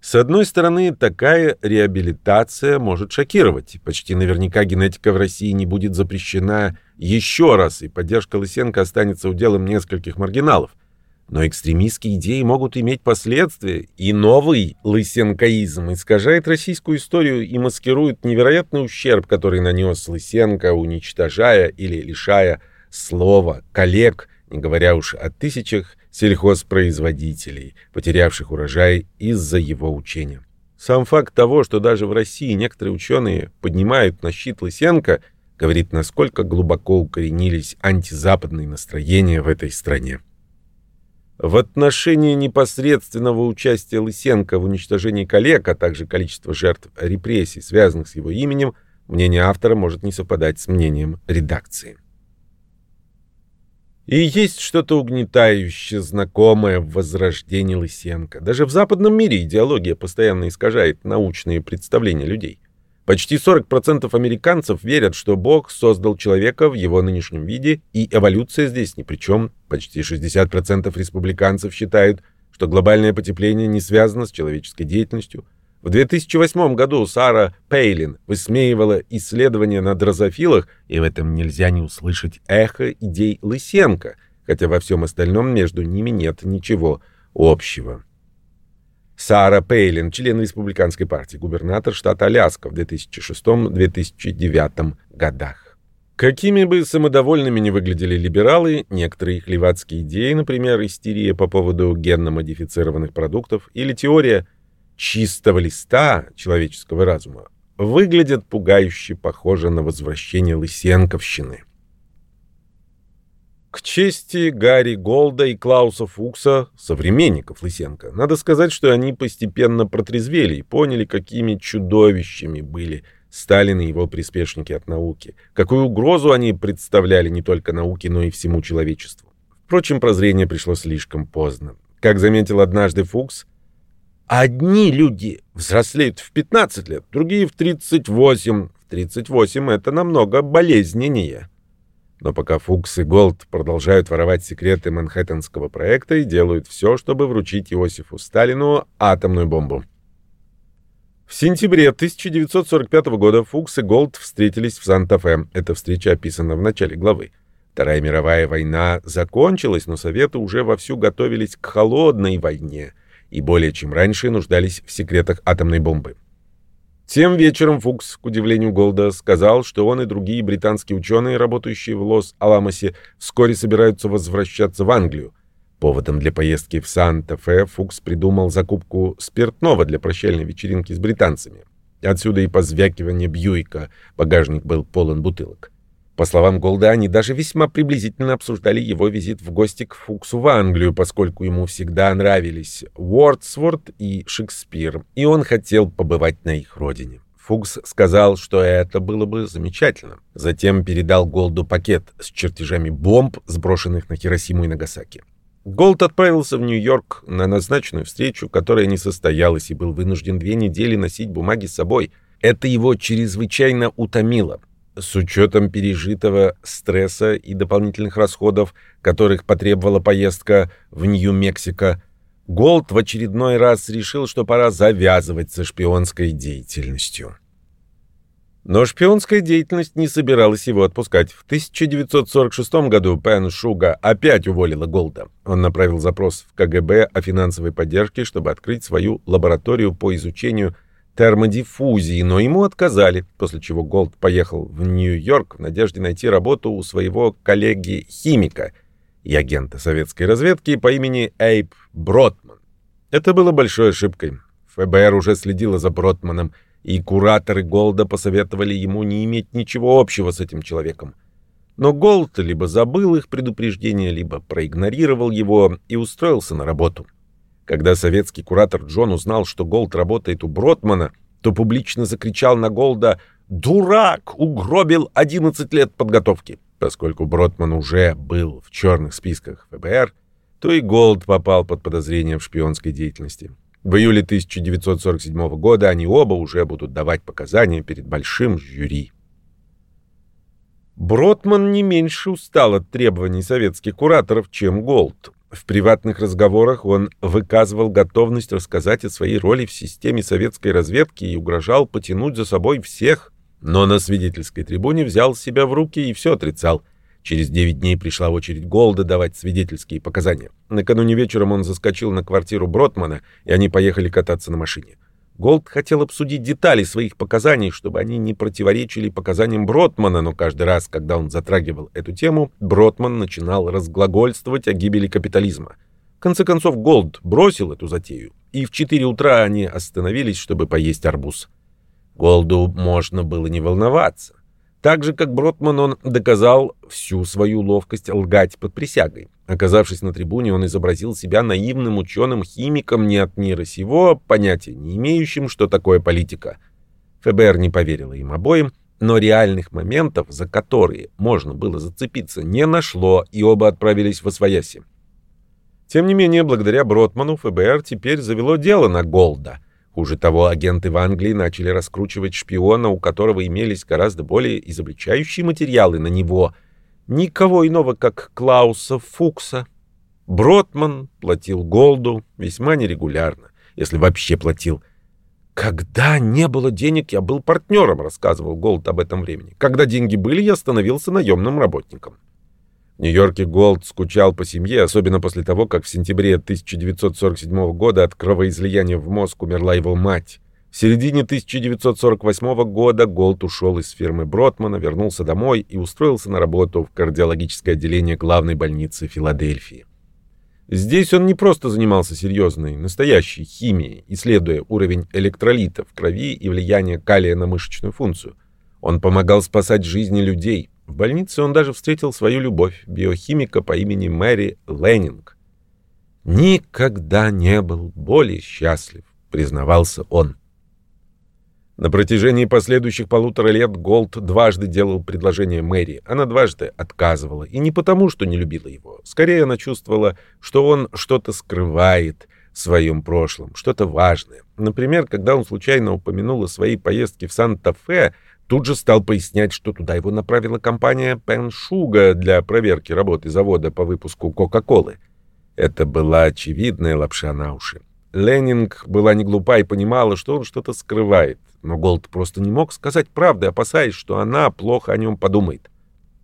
С одной стороны, такая реабилитация может шокировать. Почти наверняка генетика в России не будет запрещена еще раз, и поддержка Лысенко останется уделом нескольких маргиналов. Но экстремистские идеи могут иметь последствия, и новый лысенкоизм искажает российскую историю и маскирует невероятный ущерб, который нанес Лысенко, уничтожая или лишая слова коллег, не говоря уж о тысячах сельхозпроизводителей, потерявших урожай из-за его учения. Сам факт того, что даже в России некоторые ученые поднимают на щит Лысенко, говорит, насколько глубоко укоренились антизападные настроения в этой стране. В отношении непосредственного участия Лысенко в уничтожении коллег, а также количества жертв репрессий, связанных с его именем, мнение автора может не совпадать с мнением редакции. И есть что-то угнетающее, знакомое в возрождении Лысенко. Даже в западном мире идеология постоянно искажает научные представления людей. Почти 40% американцев верят, что Бог создал человека в его нынешнем виде, и эволюция здесь ни при чем. Почти 60% республиканцев считают, что глобальное потепление не связано с человеческой деятельностью. В 2008 году Сара Пейлин высмеивала исследования на дрозофилах, и в этом нельзя не услышать эхо идей Лысенко, хотя во всем остальном между ними нет ничего общего. Сара Пейлин, член республиканской партии, губернатор штата Аляска в 2006-2009 годах. Какими бы самодовольными ни выглядели либералы, некоторые их левацкие идеи, например, истерия по поводу генно-модифицированных продуктов или теория чистого листа человеческого разума, выглядят пугающе похоже на возвращение Лысенковщины. К чести Гарри Голда и Клауса Фукса, современников Лысенко, надо сказать, что они постепенно протрезвели и поняли, какими чудовищами были Сталин и его приспешники от науки, какую угрозу они представляли не только науке, но и всему человечеству. Впрочем, прозрение пришло слишком поздно. Как заметил однажды Фукс, одни люди взрослеют в 15 лет, другие в 38. В 38 это намного болезненнее. Но пока Фукс и Голд продолжают воровать секреты Манхэттенского проекта и делают все, чтобы вручить Иосифу Сталину атомную бомбу. В сентябре 1945 года Фукс и Голд встретились в Санта-Фе. Эта встреча описана в начале главы. Вторая мировая война закончилась, но Советы уже вовсю готовились к холодной войне и более чем раньше нуждались в секретах атомной бомбы. Тем вечером Фукс, к удивлению Голда, сказал, что он и другие британские ученые, работающие в Лос-Аламосе, вскоре собираются возвращаться в Англию. Поводом для поездки в Санта-Фе Фукс придумал закупку спиртного для прощальной вечеринки с британцами. Отсюда и позвякивание Бьюика, багажник был полон бутылок. По словам Голда, они даже весьма приблизительно обсуждали его визит в гости к Фуксу в Англию, поскольку ему всегда нравились Уордсворт и Шекспир, и он хотел побывать на их родине. Фукс сказал, что это было бы замечательно. Затем передал Голду пакет с чертежами бомб, сброшенных на Хиросиму и Нагасаки. Голд отправился в Нью-Йорк на назначенную встречу, которая не состоялась, и был вынужден две недели носить бумаги с собой. Это его чрезвычайно утомило. С учетом пережитого стресса и дополнительных расходов, которых потребовала поездка в Нью-Мексико, Голд в очередной раз решил, что пора завязывать со шпионской деятельностью. Но шпионская деятельность не собиралась его отпускать. В 1946 году Пен Шуга опять уволила Голда. Он направил запрос в КГБ о финансовой поддержке, чтобы открыть свою лабораторию по изучению термодиффузии, но ему отказали, после чего Голд поехал в Нью-Йорк в надежде найти работу у своего коллеги-химика и агента советской разведки по имени Эйп Бротман. Это было большой ошибкой. ФБР уже следило за Бротманом, и кураторы Голда посоветовали ему не иметь ничего общего с этим человеком. Но Голд либо забыл их предупреждение, либо проигнорировал его и устроился на работу. Когда советский куратор Джон узнал, что Голд работает у Бротмана, то публично закричал на Голда «Дурак! Угробил 11 лет подготовки!» Поскольку Бротман уже был в черных списках ФБР, то и Голд попал под подозрение в шпионской деятельности. В июле 1947 года они оба уже будут давать показания перед большим жюри. Бротман не меньше устал от требований советских кураторов, чем Голд. В приватных разговорах он выказывал готовность рассказать о своей роли в системе советской разведки и угрожал потянуть за собой всех, но на свидетельской трибуне взял себя в руки и все отрицал. Через девять дней пришла очередь Голда давать свидетельские показания. Накануне вечером он заскочил на квартиру Бротмана, и они поехали кататься на машине. Голд хотел обсудить детали своих показаний, чтобы они не противоречили показаниям Бротмана, но каждый раз, когда он затрагивал эту тему, Бротман начинал разглагольствовать о гибели капитализма. В конце концов, Голд бросил эту затею, и в 4 утра они остановились, чтобы поесть арбуз. Голду можно было не волноваться. Так же, как Бротман, он доказал всю свою ловкость лгать под присягой. Оказавшись на трибуне, он изобразил себя наивным ученым-химиком не от мира сего, понятия не имеющим, что такое политика. ФБР не поверило им обоим, но реальных моментов, за которые можно было зацепиться, не нашло, и оба отправились в Освояси. Тем не менее, благодаря Бротману ФБР теперь завело дело на Голда — Хуже того, агенты в Англии начали раскручивать шпиона, у которого имелись гораздо более изобличающие материалы на него. Никого иного, как Клауса Фукса. Бротман платил Голду весьма нерегулярно, если вообще платил. «Когда не было денег, я был партнером», — рассказывал Голд об этом времени. «Когда деньги были, я становился наемным работником». В Нью-Йорке Голд скучал по семье, особенно после того, как в сентябре 1947 года от кровоизлияния в мозг умерла его мать. В середине 1948 года Голд ушел из фирмы Бротмана, вернулся домой и устроился на работу в кардиологическое отделение главной больницы Филадельфии. Здесь он не просто занимался серьезной, настоящей химией, исследуя уровень электролита в крови и влияние калия на мышечную функцию. Он помогал спасать жизни людей, в больнице он даже встретил свою любовь, биохимика по имени Мэри Леннинг. «Никогда не был более счастлив», — признавался он. На протяжении последующих полутора лет Голд дважды делал предложение Мэри. Она дважды отказывала. И не потому, что не любила его. Скорее, она чувствовала, что он что-то скрывает в своем прошлом, что-то важное. Например, когда он случайно упомянул о своей поездке в Санта-Фе, Тут же стал пояснять, что туда его направила компания Пеншуга для проверки работы завода по выпуску Кока-Колы. Это была очевидная лапша на уши. Леннинг была не глупа и понимала, что он что-то скрывает, но Голд просто не мог сказать правды, опасаясь, что она плохо о нем подумает.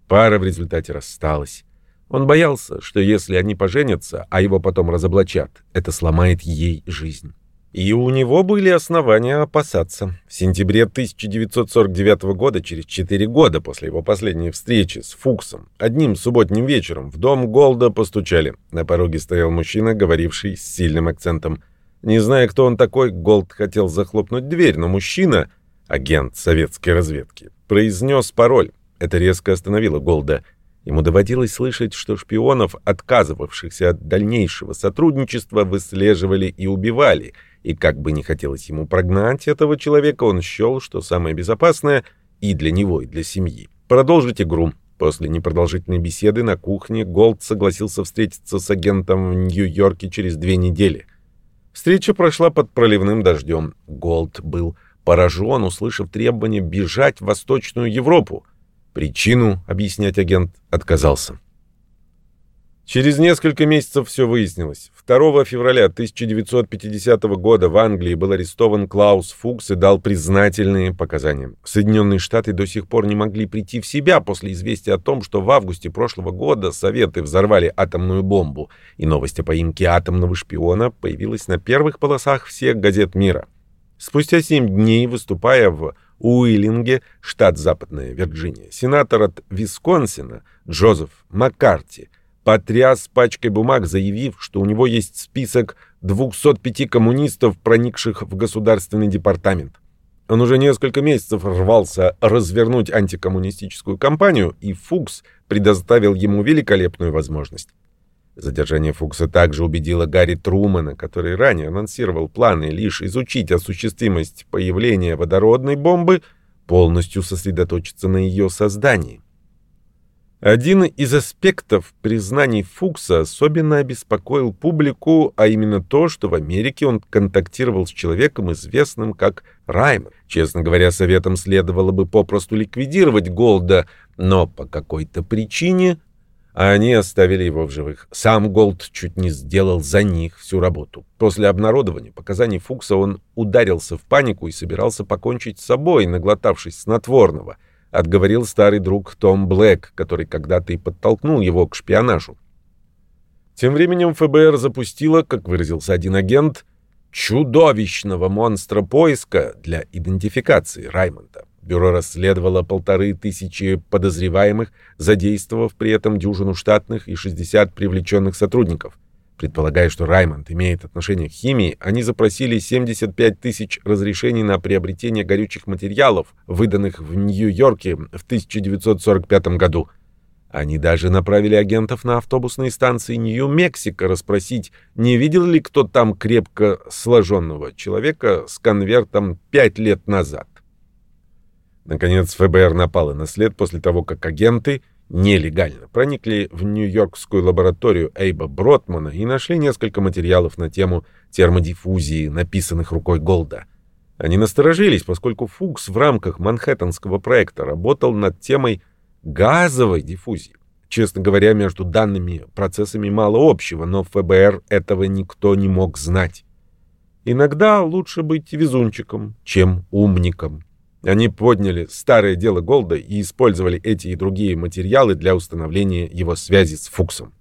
Пара в результате рассталась. Он боялся, что если они поженятся, а его потом разоблачат, это сломает ей жизнь. И у него были основания опасаться. В сентябре 1949 года, через четыре года после его последней встречи с Фуксом, одним субботним вечером в дом Голда постучали. На пороге стоял мужчина, говоривший с сильным акцентом. Не зная, кто он такой, Голд хотел захлопнуть дверь, но мужчина, агент советской разведки, произнес пароль. Это резко остановило Голда. Ему доводилось слышать, что шпионов, отказывавшихся от дальнейшего сотрудничества, выслеживали и убивали — и как бы не хотелось ему прогнать этого человека, он счел, что самое безопасное и для него, и для семьи — продолжить игру. После непродолжительной беседы на кухне Голд согласился встретиться с агентом в Нью-Йорке через две недели. Встреча прошла под проливным дождем. Голд был поражен, услышав требование бежать в Восточную Европу. Причину объяснять агент отказался. Через несколько месяцев все выяснилось. 2 февраля 1950 года в Англии был арестован Клаус Фукс и дал признательные показания. Соединенные Штаты до сих пор не могли прийти в себя после известия о том, что в августе прошлого года Советы взорвали атомную бомбу, и новость о поимке атомного шпиона появилась на первых полосах всех газет мира. Спустя семь дней, выступая в Уиллинге, штат Западная Вирджиния, сенатор от Висконсина Джозеф Маккарти – потряс пачкой бумаг, заявив, что у него есть список 205 коммунистов, проникших в государственный департамент. Он уже несколько месяцев рвался развернуть антикоммунистическую кампанию, и Фукс предоставил ему великолепную возможность. Задержание Фукса также убедило Гарри Трумана, который ранее анонсировал планы лишь изучить осуществимость появления водородной бомбы, полностью сосредоточиться на ее создании. Один из аспектов признаний Фукса особенно обеспокоил публику, а именно то, что в Америке он контактировал с человеком, известным как Раймон. Честно говоря, советам следовало бы попросту ликвидировать Голда, но по какой-то причине они оставили его в живых. Сам Голд чуть не сделал за них всю работу. После обнародования показаний Фукса он ударился в панику и собирался покончить с собой, наглотавшись снотворного — отговорил старый друг Том Блэк, который когда-то и подтолкнул его к шпионажу. Тем временем ФБР запустило, как выразился один агент, чудовищного монстра поиска для идентификации Раймонда. Бюро расследовало полторы тысячи подозреваемых, задействовав при этом дюжину штатных и 60 привлеченных сотрудников. Предполагая, что Раймонд имеет отношение к химии, они запросили 75 тысяч разрешений на приобретение горючих материалов, выданных в Нью-Йорке в 1945 году. Они даже направили агентов на автобусные станции Нью-Мексико расспросить, не видел ли кто там крепко сложенного человека с конвертом пять лет назад. Наконец ФБР напало на след после того, как агенты — нелегально проникли в Нью-Йоркскую лабораторию Эйба Бротмана и нашли несколько материалов на тему термодиффузии, написанных рукой Голда. Они насторожились, поскольку Фукс в рамках Манхэттенского проекта работал над темой газовой диффузии. Честно говоря, между данными процессами мало общего, но в ФБР этого никто не мог знать. Иногда лучше быть везунчиком, чем умником. Они подняли старое дело Голда и использовали эти и другие материалы для установления его связи с Фуксом.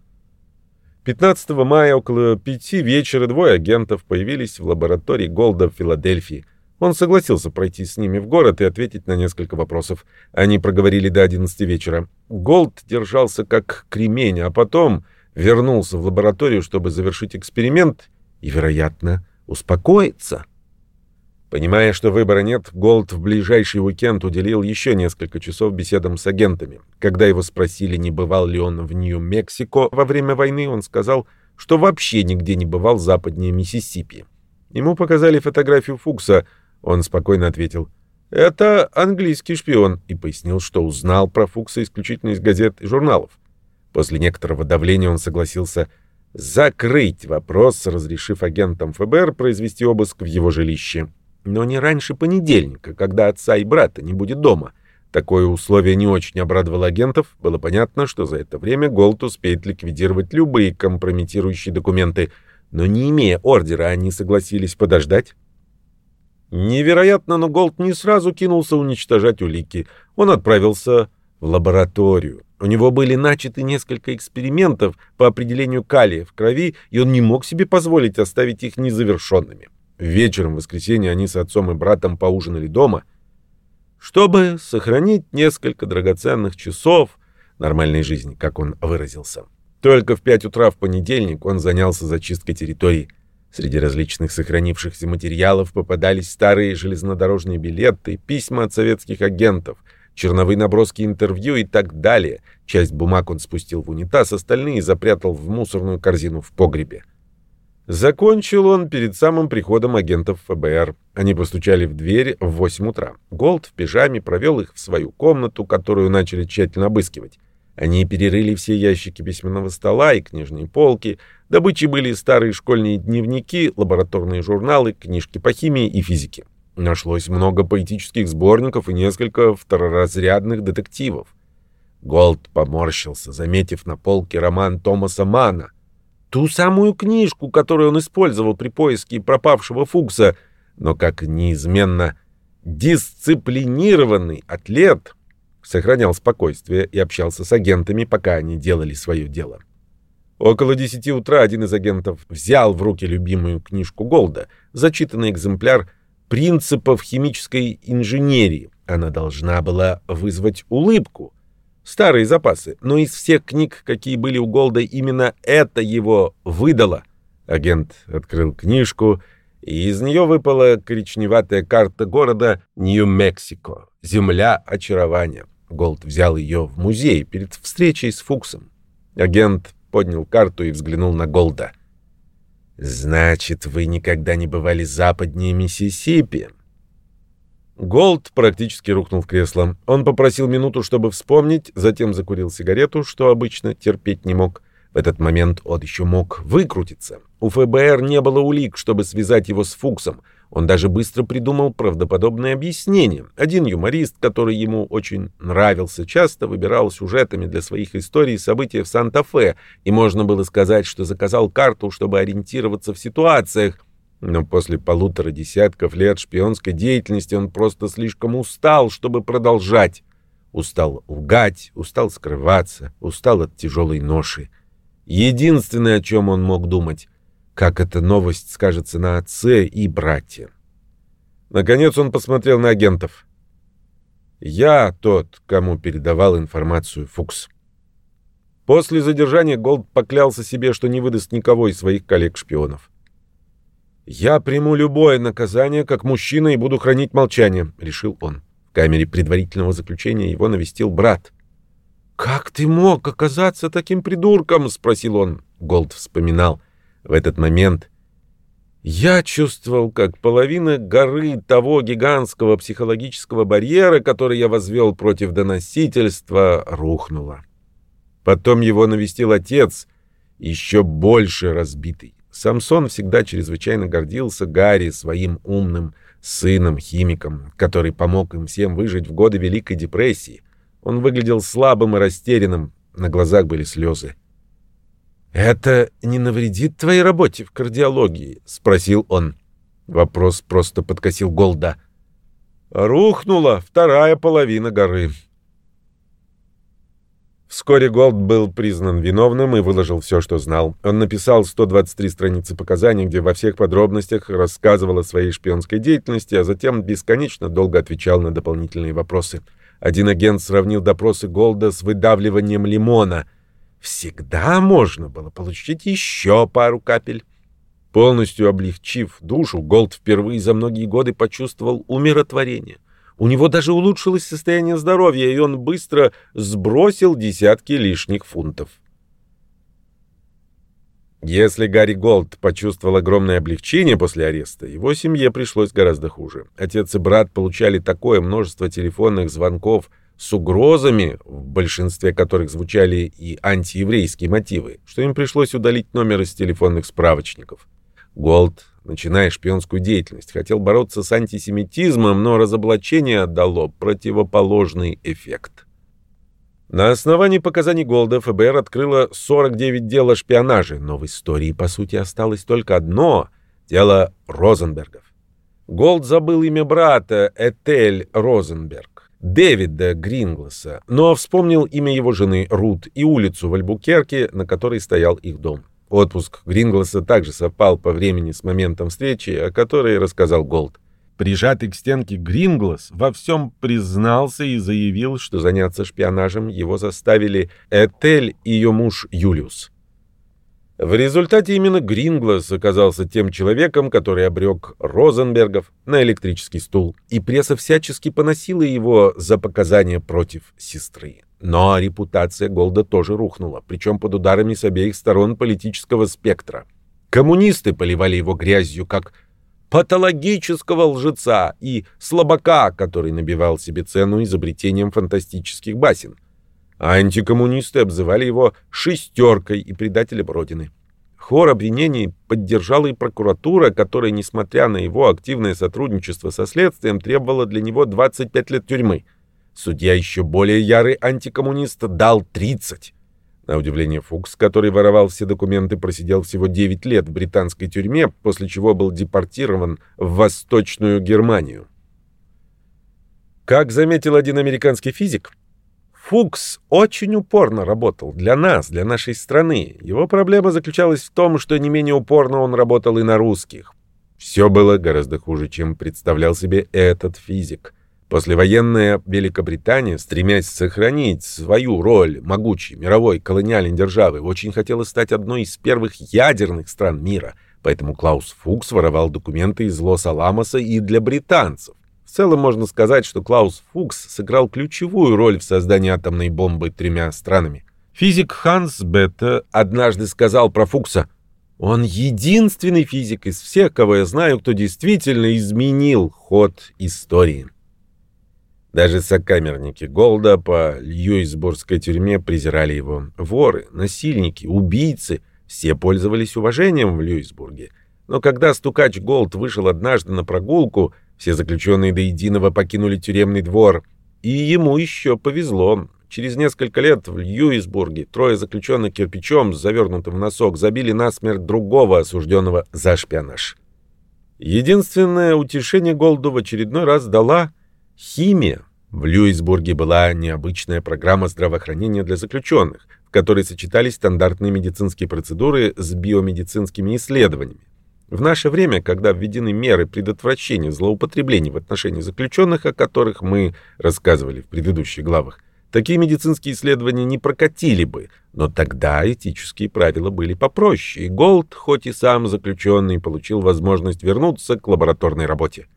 15 мая около пяти вечера двое агентов появились в лаборатории Голда в Филадельфии. Он согласился пройти с ними в город и ответить на несколько вопросов. Они проговорили до 11 вечера. Голд держался как кремень, а потом вернулся в лабораторию, чтобы завершить эксперимент и, вероятно, успокоиться. Понимая, что выбора нет, Голд в ближайший уикенд уделил еще несколько часов беседам с агентами. Когда его спросили, не бывал ли он в Нью-Мексико во время войны, он сказал, что вообще нигде не бывал западнее Миссисипи. Ему показали фотографию Фукса. Он спокойно ответил, «Это английский шпион», и пояснил, что узнал про Фукса исключительно из газет и журналов. После некоторого давления он согласился закрыть вопрос, разрешив агентам ФБР произвести обыск в его жилище но не раньше понедельника, когда отца и брата не будет дома. Такое условие не очень обрадовало агентов. Было понятно, что за это время Голд успеет ликвидировать любые компрометирующие документы, но не имея ордера, они согласились подождать. Невероятно, но Голд не сразу кинулся уничтожать улики. Он отправился в лабораторию. У него были начаты несколько экспериментов по определению калия в крови, и он не мог себе позволить оставить их незавершенными. Вечером в воскресенье они с отцом и братом поужинали дома, чтобы сохранить несколько драгоценных часов нормальной жизни, как он выразился. Только в пять утра в понедельник он занялся зачисткой территории. Среди различных сохранившихся материалов попадались старые железнодорожные билеты, письма от советских агентов, черновые наброски интервью и так далее. Часть бумаг он спустил в унитаз, остальные запрятал в мусорную корзину в погребе. Закончил он перед самым приходом агентов ФБР. Они постучали в дверь в 8 утра. Голд в пижаме провел их в свою комнату, которую начали тщательно обыскивать. Они перерыли все ящики письменного стола и книжные полки. Добычей были старые школьные дневники, лабораторные журналы, книжки по химии и физике. Нашлось много поэтических сборников и несколько второразрядных детективов. Голд поморщился, заметив на полке роман Томаса Мана. Ту самую книжку, которую он использовал при поиске пропавшего Фукса, но как неизменно дисциплинированный атлет сохранял спокойствие и общался с агентами, пока они делали свое дело. Около десяти утра один из агентов взял в руки любимую книжку Голда, зачитанный экземпляр принципов химической инженерии. Она должна была вызвать улыбку. Старые запасы, но из всех книг, какие были у Голда, именно это его выдало. Агент открыл книжку, и из нее выпала коричневатая карта города Нью-Мексико, земля очарования. Голд взял ее в музей перед встречей с Фуксом. Агент поднял карту и взглянул на Голда. «Значит, вы никогда не бывали западнее Миссисипи?» Голд практически рухнул в кресло. Он попросил минуту, чтобы вспомнить, затем закурил сигарету, что обычно терпеть не мог. В этот момент он еще мог выкрутиться. У ФБР не было улик, чтобы связать его с Фуксом. Он даже быстро придумал правдоподобное объяснение. Один юморист, который ему очень нравился, часто выбирал сюжетами для своих историй события в Санта-Фе, и можно было сказать, что заказал карту, чтобы ориентироваться в ситуациях, но после полутора десятков лет шпионской деятельности он просто слишком устал, чтобы продолжать. Устал лгать, устал скрываться, устал от тяжелой ноши. Единственное, о чем он мог думать, как эта новость скажется на отце и брате. Наконец он посмотрел на агентов. «Я тот, кому передавал информацию Фукс». После задержания Голд поклялся себе, что не выдаст никого из своих коллег-шпионов. «Я приму любое наказание как мужчина и буду хранить молчание», — решил он. В камере предварительного заключения его навестил брат. «Как ты мог оказаться таким придурком?» — спросил он. Голд вспоминал. В этот момент я чувствовал, как половина горы того гигантского психологического барьера, который я возвел против доносительства, рухнула. Потом его навестил отец, еще больше разбитый. Самсон всегда чрезвычайно гордился Гарри, своим умным сыном-химиком, который помог им всем выжить в годы Великой депрессии. Он выглядел слабым и растерянным, на глазах были слезы. «Это не навредит твоей работе в кардиологии?» — спросил он. Вопрос просто подкосил Голда. «Рухнула вторая половина горы», Вскоре Голд был признан виновным и выложил все, что знал. Он написал 123 страницы показаний, где во всех подробностях рассказывал о своей шпионской деятельности, а затем бесконечно долго отвечал на дополнительные вопросы. Один агент сравнил допросы Голда с выдавливанием лимона. Всегда можно было получить еще пару капель. Полностью облегчив душу, Голд впервые за многие годы почувствовал умиротворение. У него даже улучшилось состояние здоровья, и он быстро сбросил десятки лишних фунтов. Если Гарри Голд почувствовал огромное облегчение после ареста, его семье пришлось гораздо хуже. Отец и брат получали такое множество телефонных звонков с угрозами, в большинстве которых звучали и антиеврейские мотивы, что им пришлось удалить номер из телефонных справочников. Голд начиная шпионскую деятельность. Хотел бороться с антисемитизмом, но разоблачение дало противоположный эффект. На основании показаний Голда ФБР открыло 49 дел о шпионаже, но в истории, по сути, осталось только одно — дело Розенбергов. Голд забыл имя брата Этель Розенберг, Дэвида Грингласа, но вспомнил имя его жены Рут и улицу в Альбукерке, на которой стоял их дом. Отпуск Грингласа также совпал по времени с моментом встречи, о которой рассказал Голд. Прижатый к стенке Гринглас во всем признался и заявил, что заняться шпионажем его заставили Этель и ее муж Юлиус. В результате именно Гринглас оказался тем человеком, который обрек Розенбергов на электрический стул, и пресса всячески поносила его за показания против сестры. Но репутация Голда тоже рухнула, причем под ударами с обеих сторон политического спектра. Коммунисты поливали его грязью, как патологического лжеца и слабака, который набивал себе цену изобретением фантастических басен. Антикоммунисты обзывали его «шестеркой» и предателем Родины. Хор обвинений поддержала и прокуратура, которая, несмотря на его активное сотрудничество со следствием, требовала для него 25 лет тюрьмы. Судья, еще более ярый антикоммунист, дал 30. На удивление Фукс, который воровал все документы, просидел всего 9 лет в британской тюрьме, после чего был депортирован в Восточную Германию. Как заметил один американский физик, Фукс очень упорно работал для нас, для нашей страны. Его проблема заключалась в том, что не менее упорно он работал и на русских. Все было гораздо хуже, чем представлял себе этот физик. Послевоенная Великобритания, стремясь сохранить свою роль могучей мировой колониальной державы, очень хотела стать одной из первых ядерных стран мира, поэтому Клаус Фукс воровал документы из Лос-Аламоса и для британцев. В целом можно сказать, что Клаус Фукс сыграл ключевую роль в создании атомной бомбы тремя странами. Физик Ханс Бетте однажды сказал про Фукса «Он единственный физик из всех, кого я знаю, кто действительно изменил ход истории». Даже сокамерники Голда по Льюисбургской тюрьме презирали его. Воры, насильники, убийцы — все пользовались уважением в Льюисбурге. Но когда стукач Голд вышел однажды на прогулку, все заключенные до единого покинули тюремный двор. И ему еще повезло. Через несколько лет в Льюисбурге трое заключенных кирпичом, завернутым в носок, забили насмерть другого осужденного за шпионаж. Единственное утешение Голду в очередной раз дала химия. В Льюисбурге была необычная программа здравоохранения для заключенных, в которой сочетались стандартные медицинские процедуры с биомедицинскими исследованиями. В наше время, когда введены меры предотвращения злоупотреблений в отношении заключенных, о которых мы рассказывали в предыдущих главах, такие медицинские исследования не прокатили бы, но тогда этические правила были попроще, и Голд, хоть и сам заключенный, получил возможность вернуться к лабораторной работе.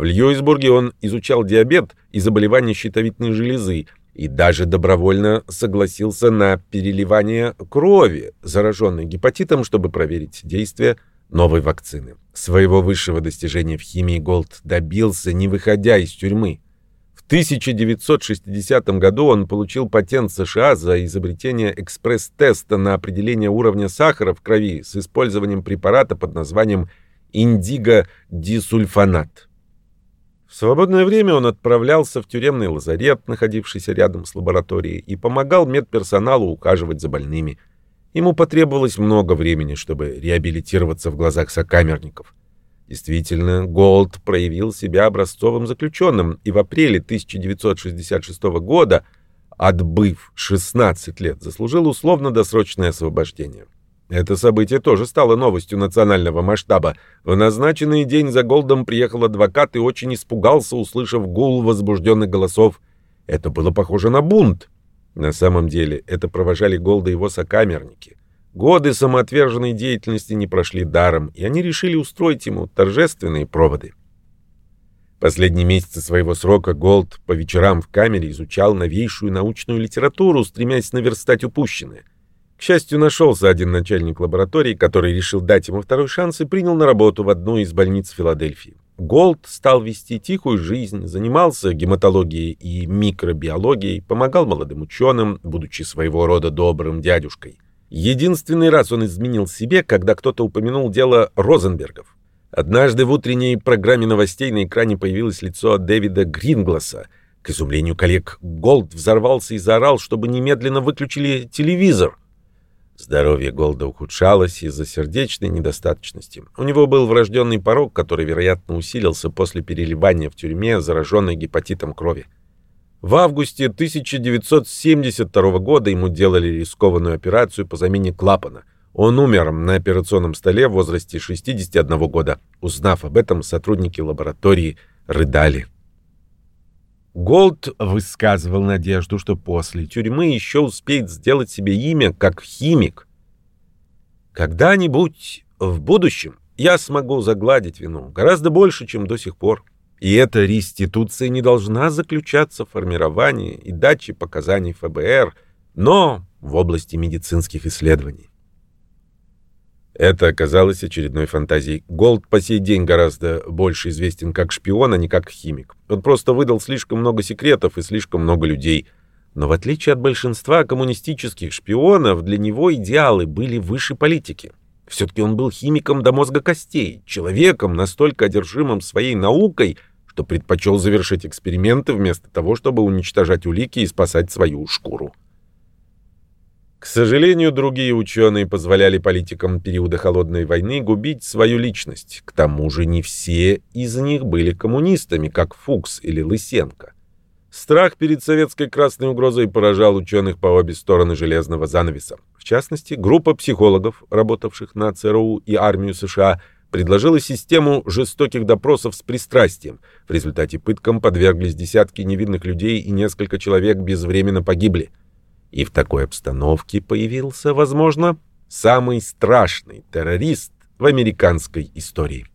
В Льюисбурге он изучал диабет и заболевания щитовидной железы и даже добровольно согласился на переливание крови, зараженной гепатитом, чтобы проверить действие новой вакцины. Своего высшего достижения в химии Голд добился, не выходя из тюрьмы. В 1960 году он получил патент США за изобретение экспресс-теста на определение уровня сахара в крови с использованием препарата под названием индиго-дисульфанат. В свободное время он отправлялся в тюремный лазарет, находившийся рядом с лабораторией, и помогал медперсоналу ухаживать за больными. Ему потребовалось много времени, чтобы реабилитироваться в глазах сокамерников. Действительно, Голд проявил себя образцовым заключенным и в апреле 1966 года, отбыв 16 лет, заслужил условно-досрочное освобождение. Это событие тоже стало новостью национального масштаба. В назначенный день за Голдом приехал адвокат и очень испугался, услышав гул возбужденных голосов. Это было похоже на бунт. На самом деле, это провожали Голда его сокамерники. Годы самоотверженной деятельности не прошли даром, и они решили устроить ему торжественные проводы. Последние месяцы своего срока Голд по вечерам в камере изучал новейшую научную литературу, стремясь наверстать упущенное. К счастью, нашелся один начальник лаборатории, который решил дать ему второй шанс и принял на работу в одну из больниц Филадельфии. Голд стал вести тихую жизнь, занимался гематологией и микробиологией, помогал молодым ученым, будучи своего рода добрым дядюшкой. Единственный раз он изменил себе, когда кто-то упомянул дело Розенбергов. Однажды в утренней программе новостей на экране появилось лицо Дэвида Грингласа. К изумлению коллег, Голд взорвался и заорал, чтобы немедленно выключили телевизор. Здоровье Голда ухудшалось из-за сердечной недостаточности. У него был врожденный порог, который, вероятно, усилился после переливания в тюрьме, зараженной гепатитом крови. В августе 1972 года ему делали рискованную операцию по замене клапана. Он умер на операционном столе в возрасте 61 года. Узнав об этом, сотрудники лаборатории рыдали. Голд высказывал надежду, что после тюрьмы еще успеет сделать себе имя как химик. Когда-нибудь в будущем я смогу загладить вину гораздо больше, чем до сих пор. И эта реституция не должна заключаться в формировании и даче показаний ФБР, но в области медицинских исследований. Это оказалось очередной фантазией. Голд по сей день гораздо больше известен как шпион, а не как химик. Он просто выдал слишком много секретов и слишком много людей. Но в отличие от большинства коммунистических шпионов, для него идеалы были выше политики. Все-таки он был химиком до мозга костей, человеком, настолько одержимым своей наукой, что предпочел завершить эксперименты вместо того, чтобы уничтожать улики и спасать свою шкуру. К сожалению, другие ученые позволяли политикам периода Холодной войны губить свою личность. К тому же не все из них были коммунистами, как Фукс или Лысенко. Страх перед советской красной угрозой поражал ученых по обе стороны железного занавеса. В частности, группа психологов, работавших на ЦРУ и армию США, предложила систему жестоких допросов с пристрастием. В результате пыткам подверглись десятки невинных людей и несколько человек безвременно погибли. И в такой обстановке появился, возможно, самый страшный террорист в американской истории.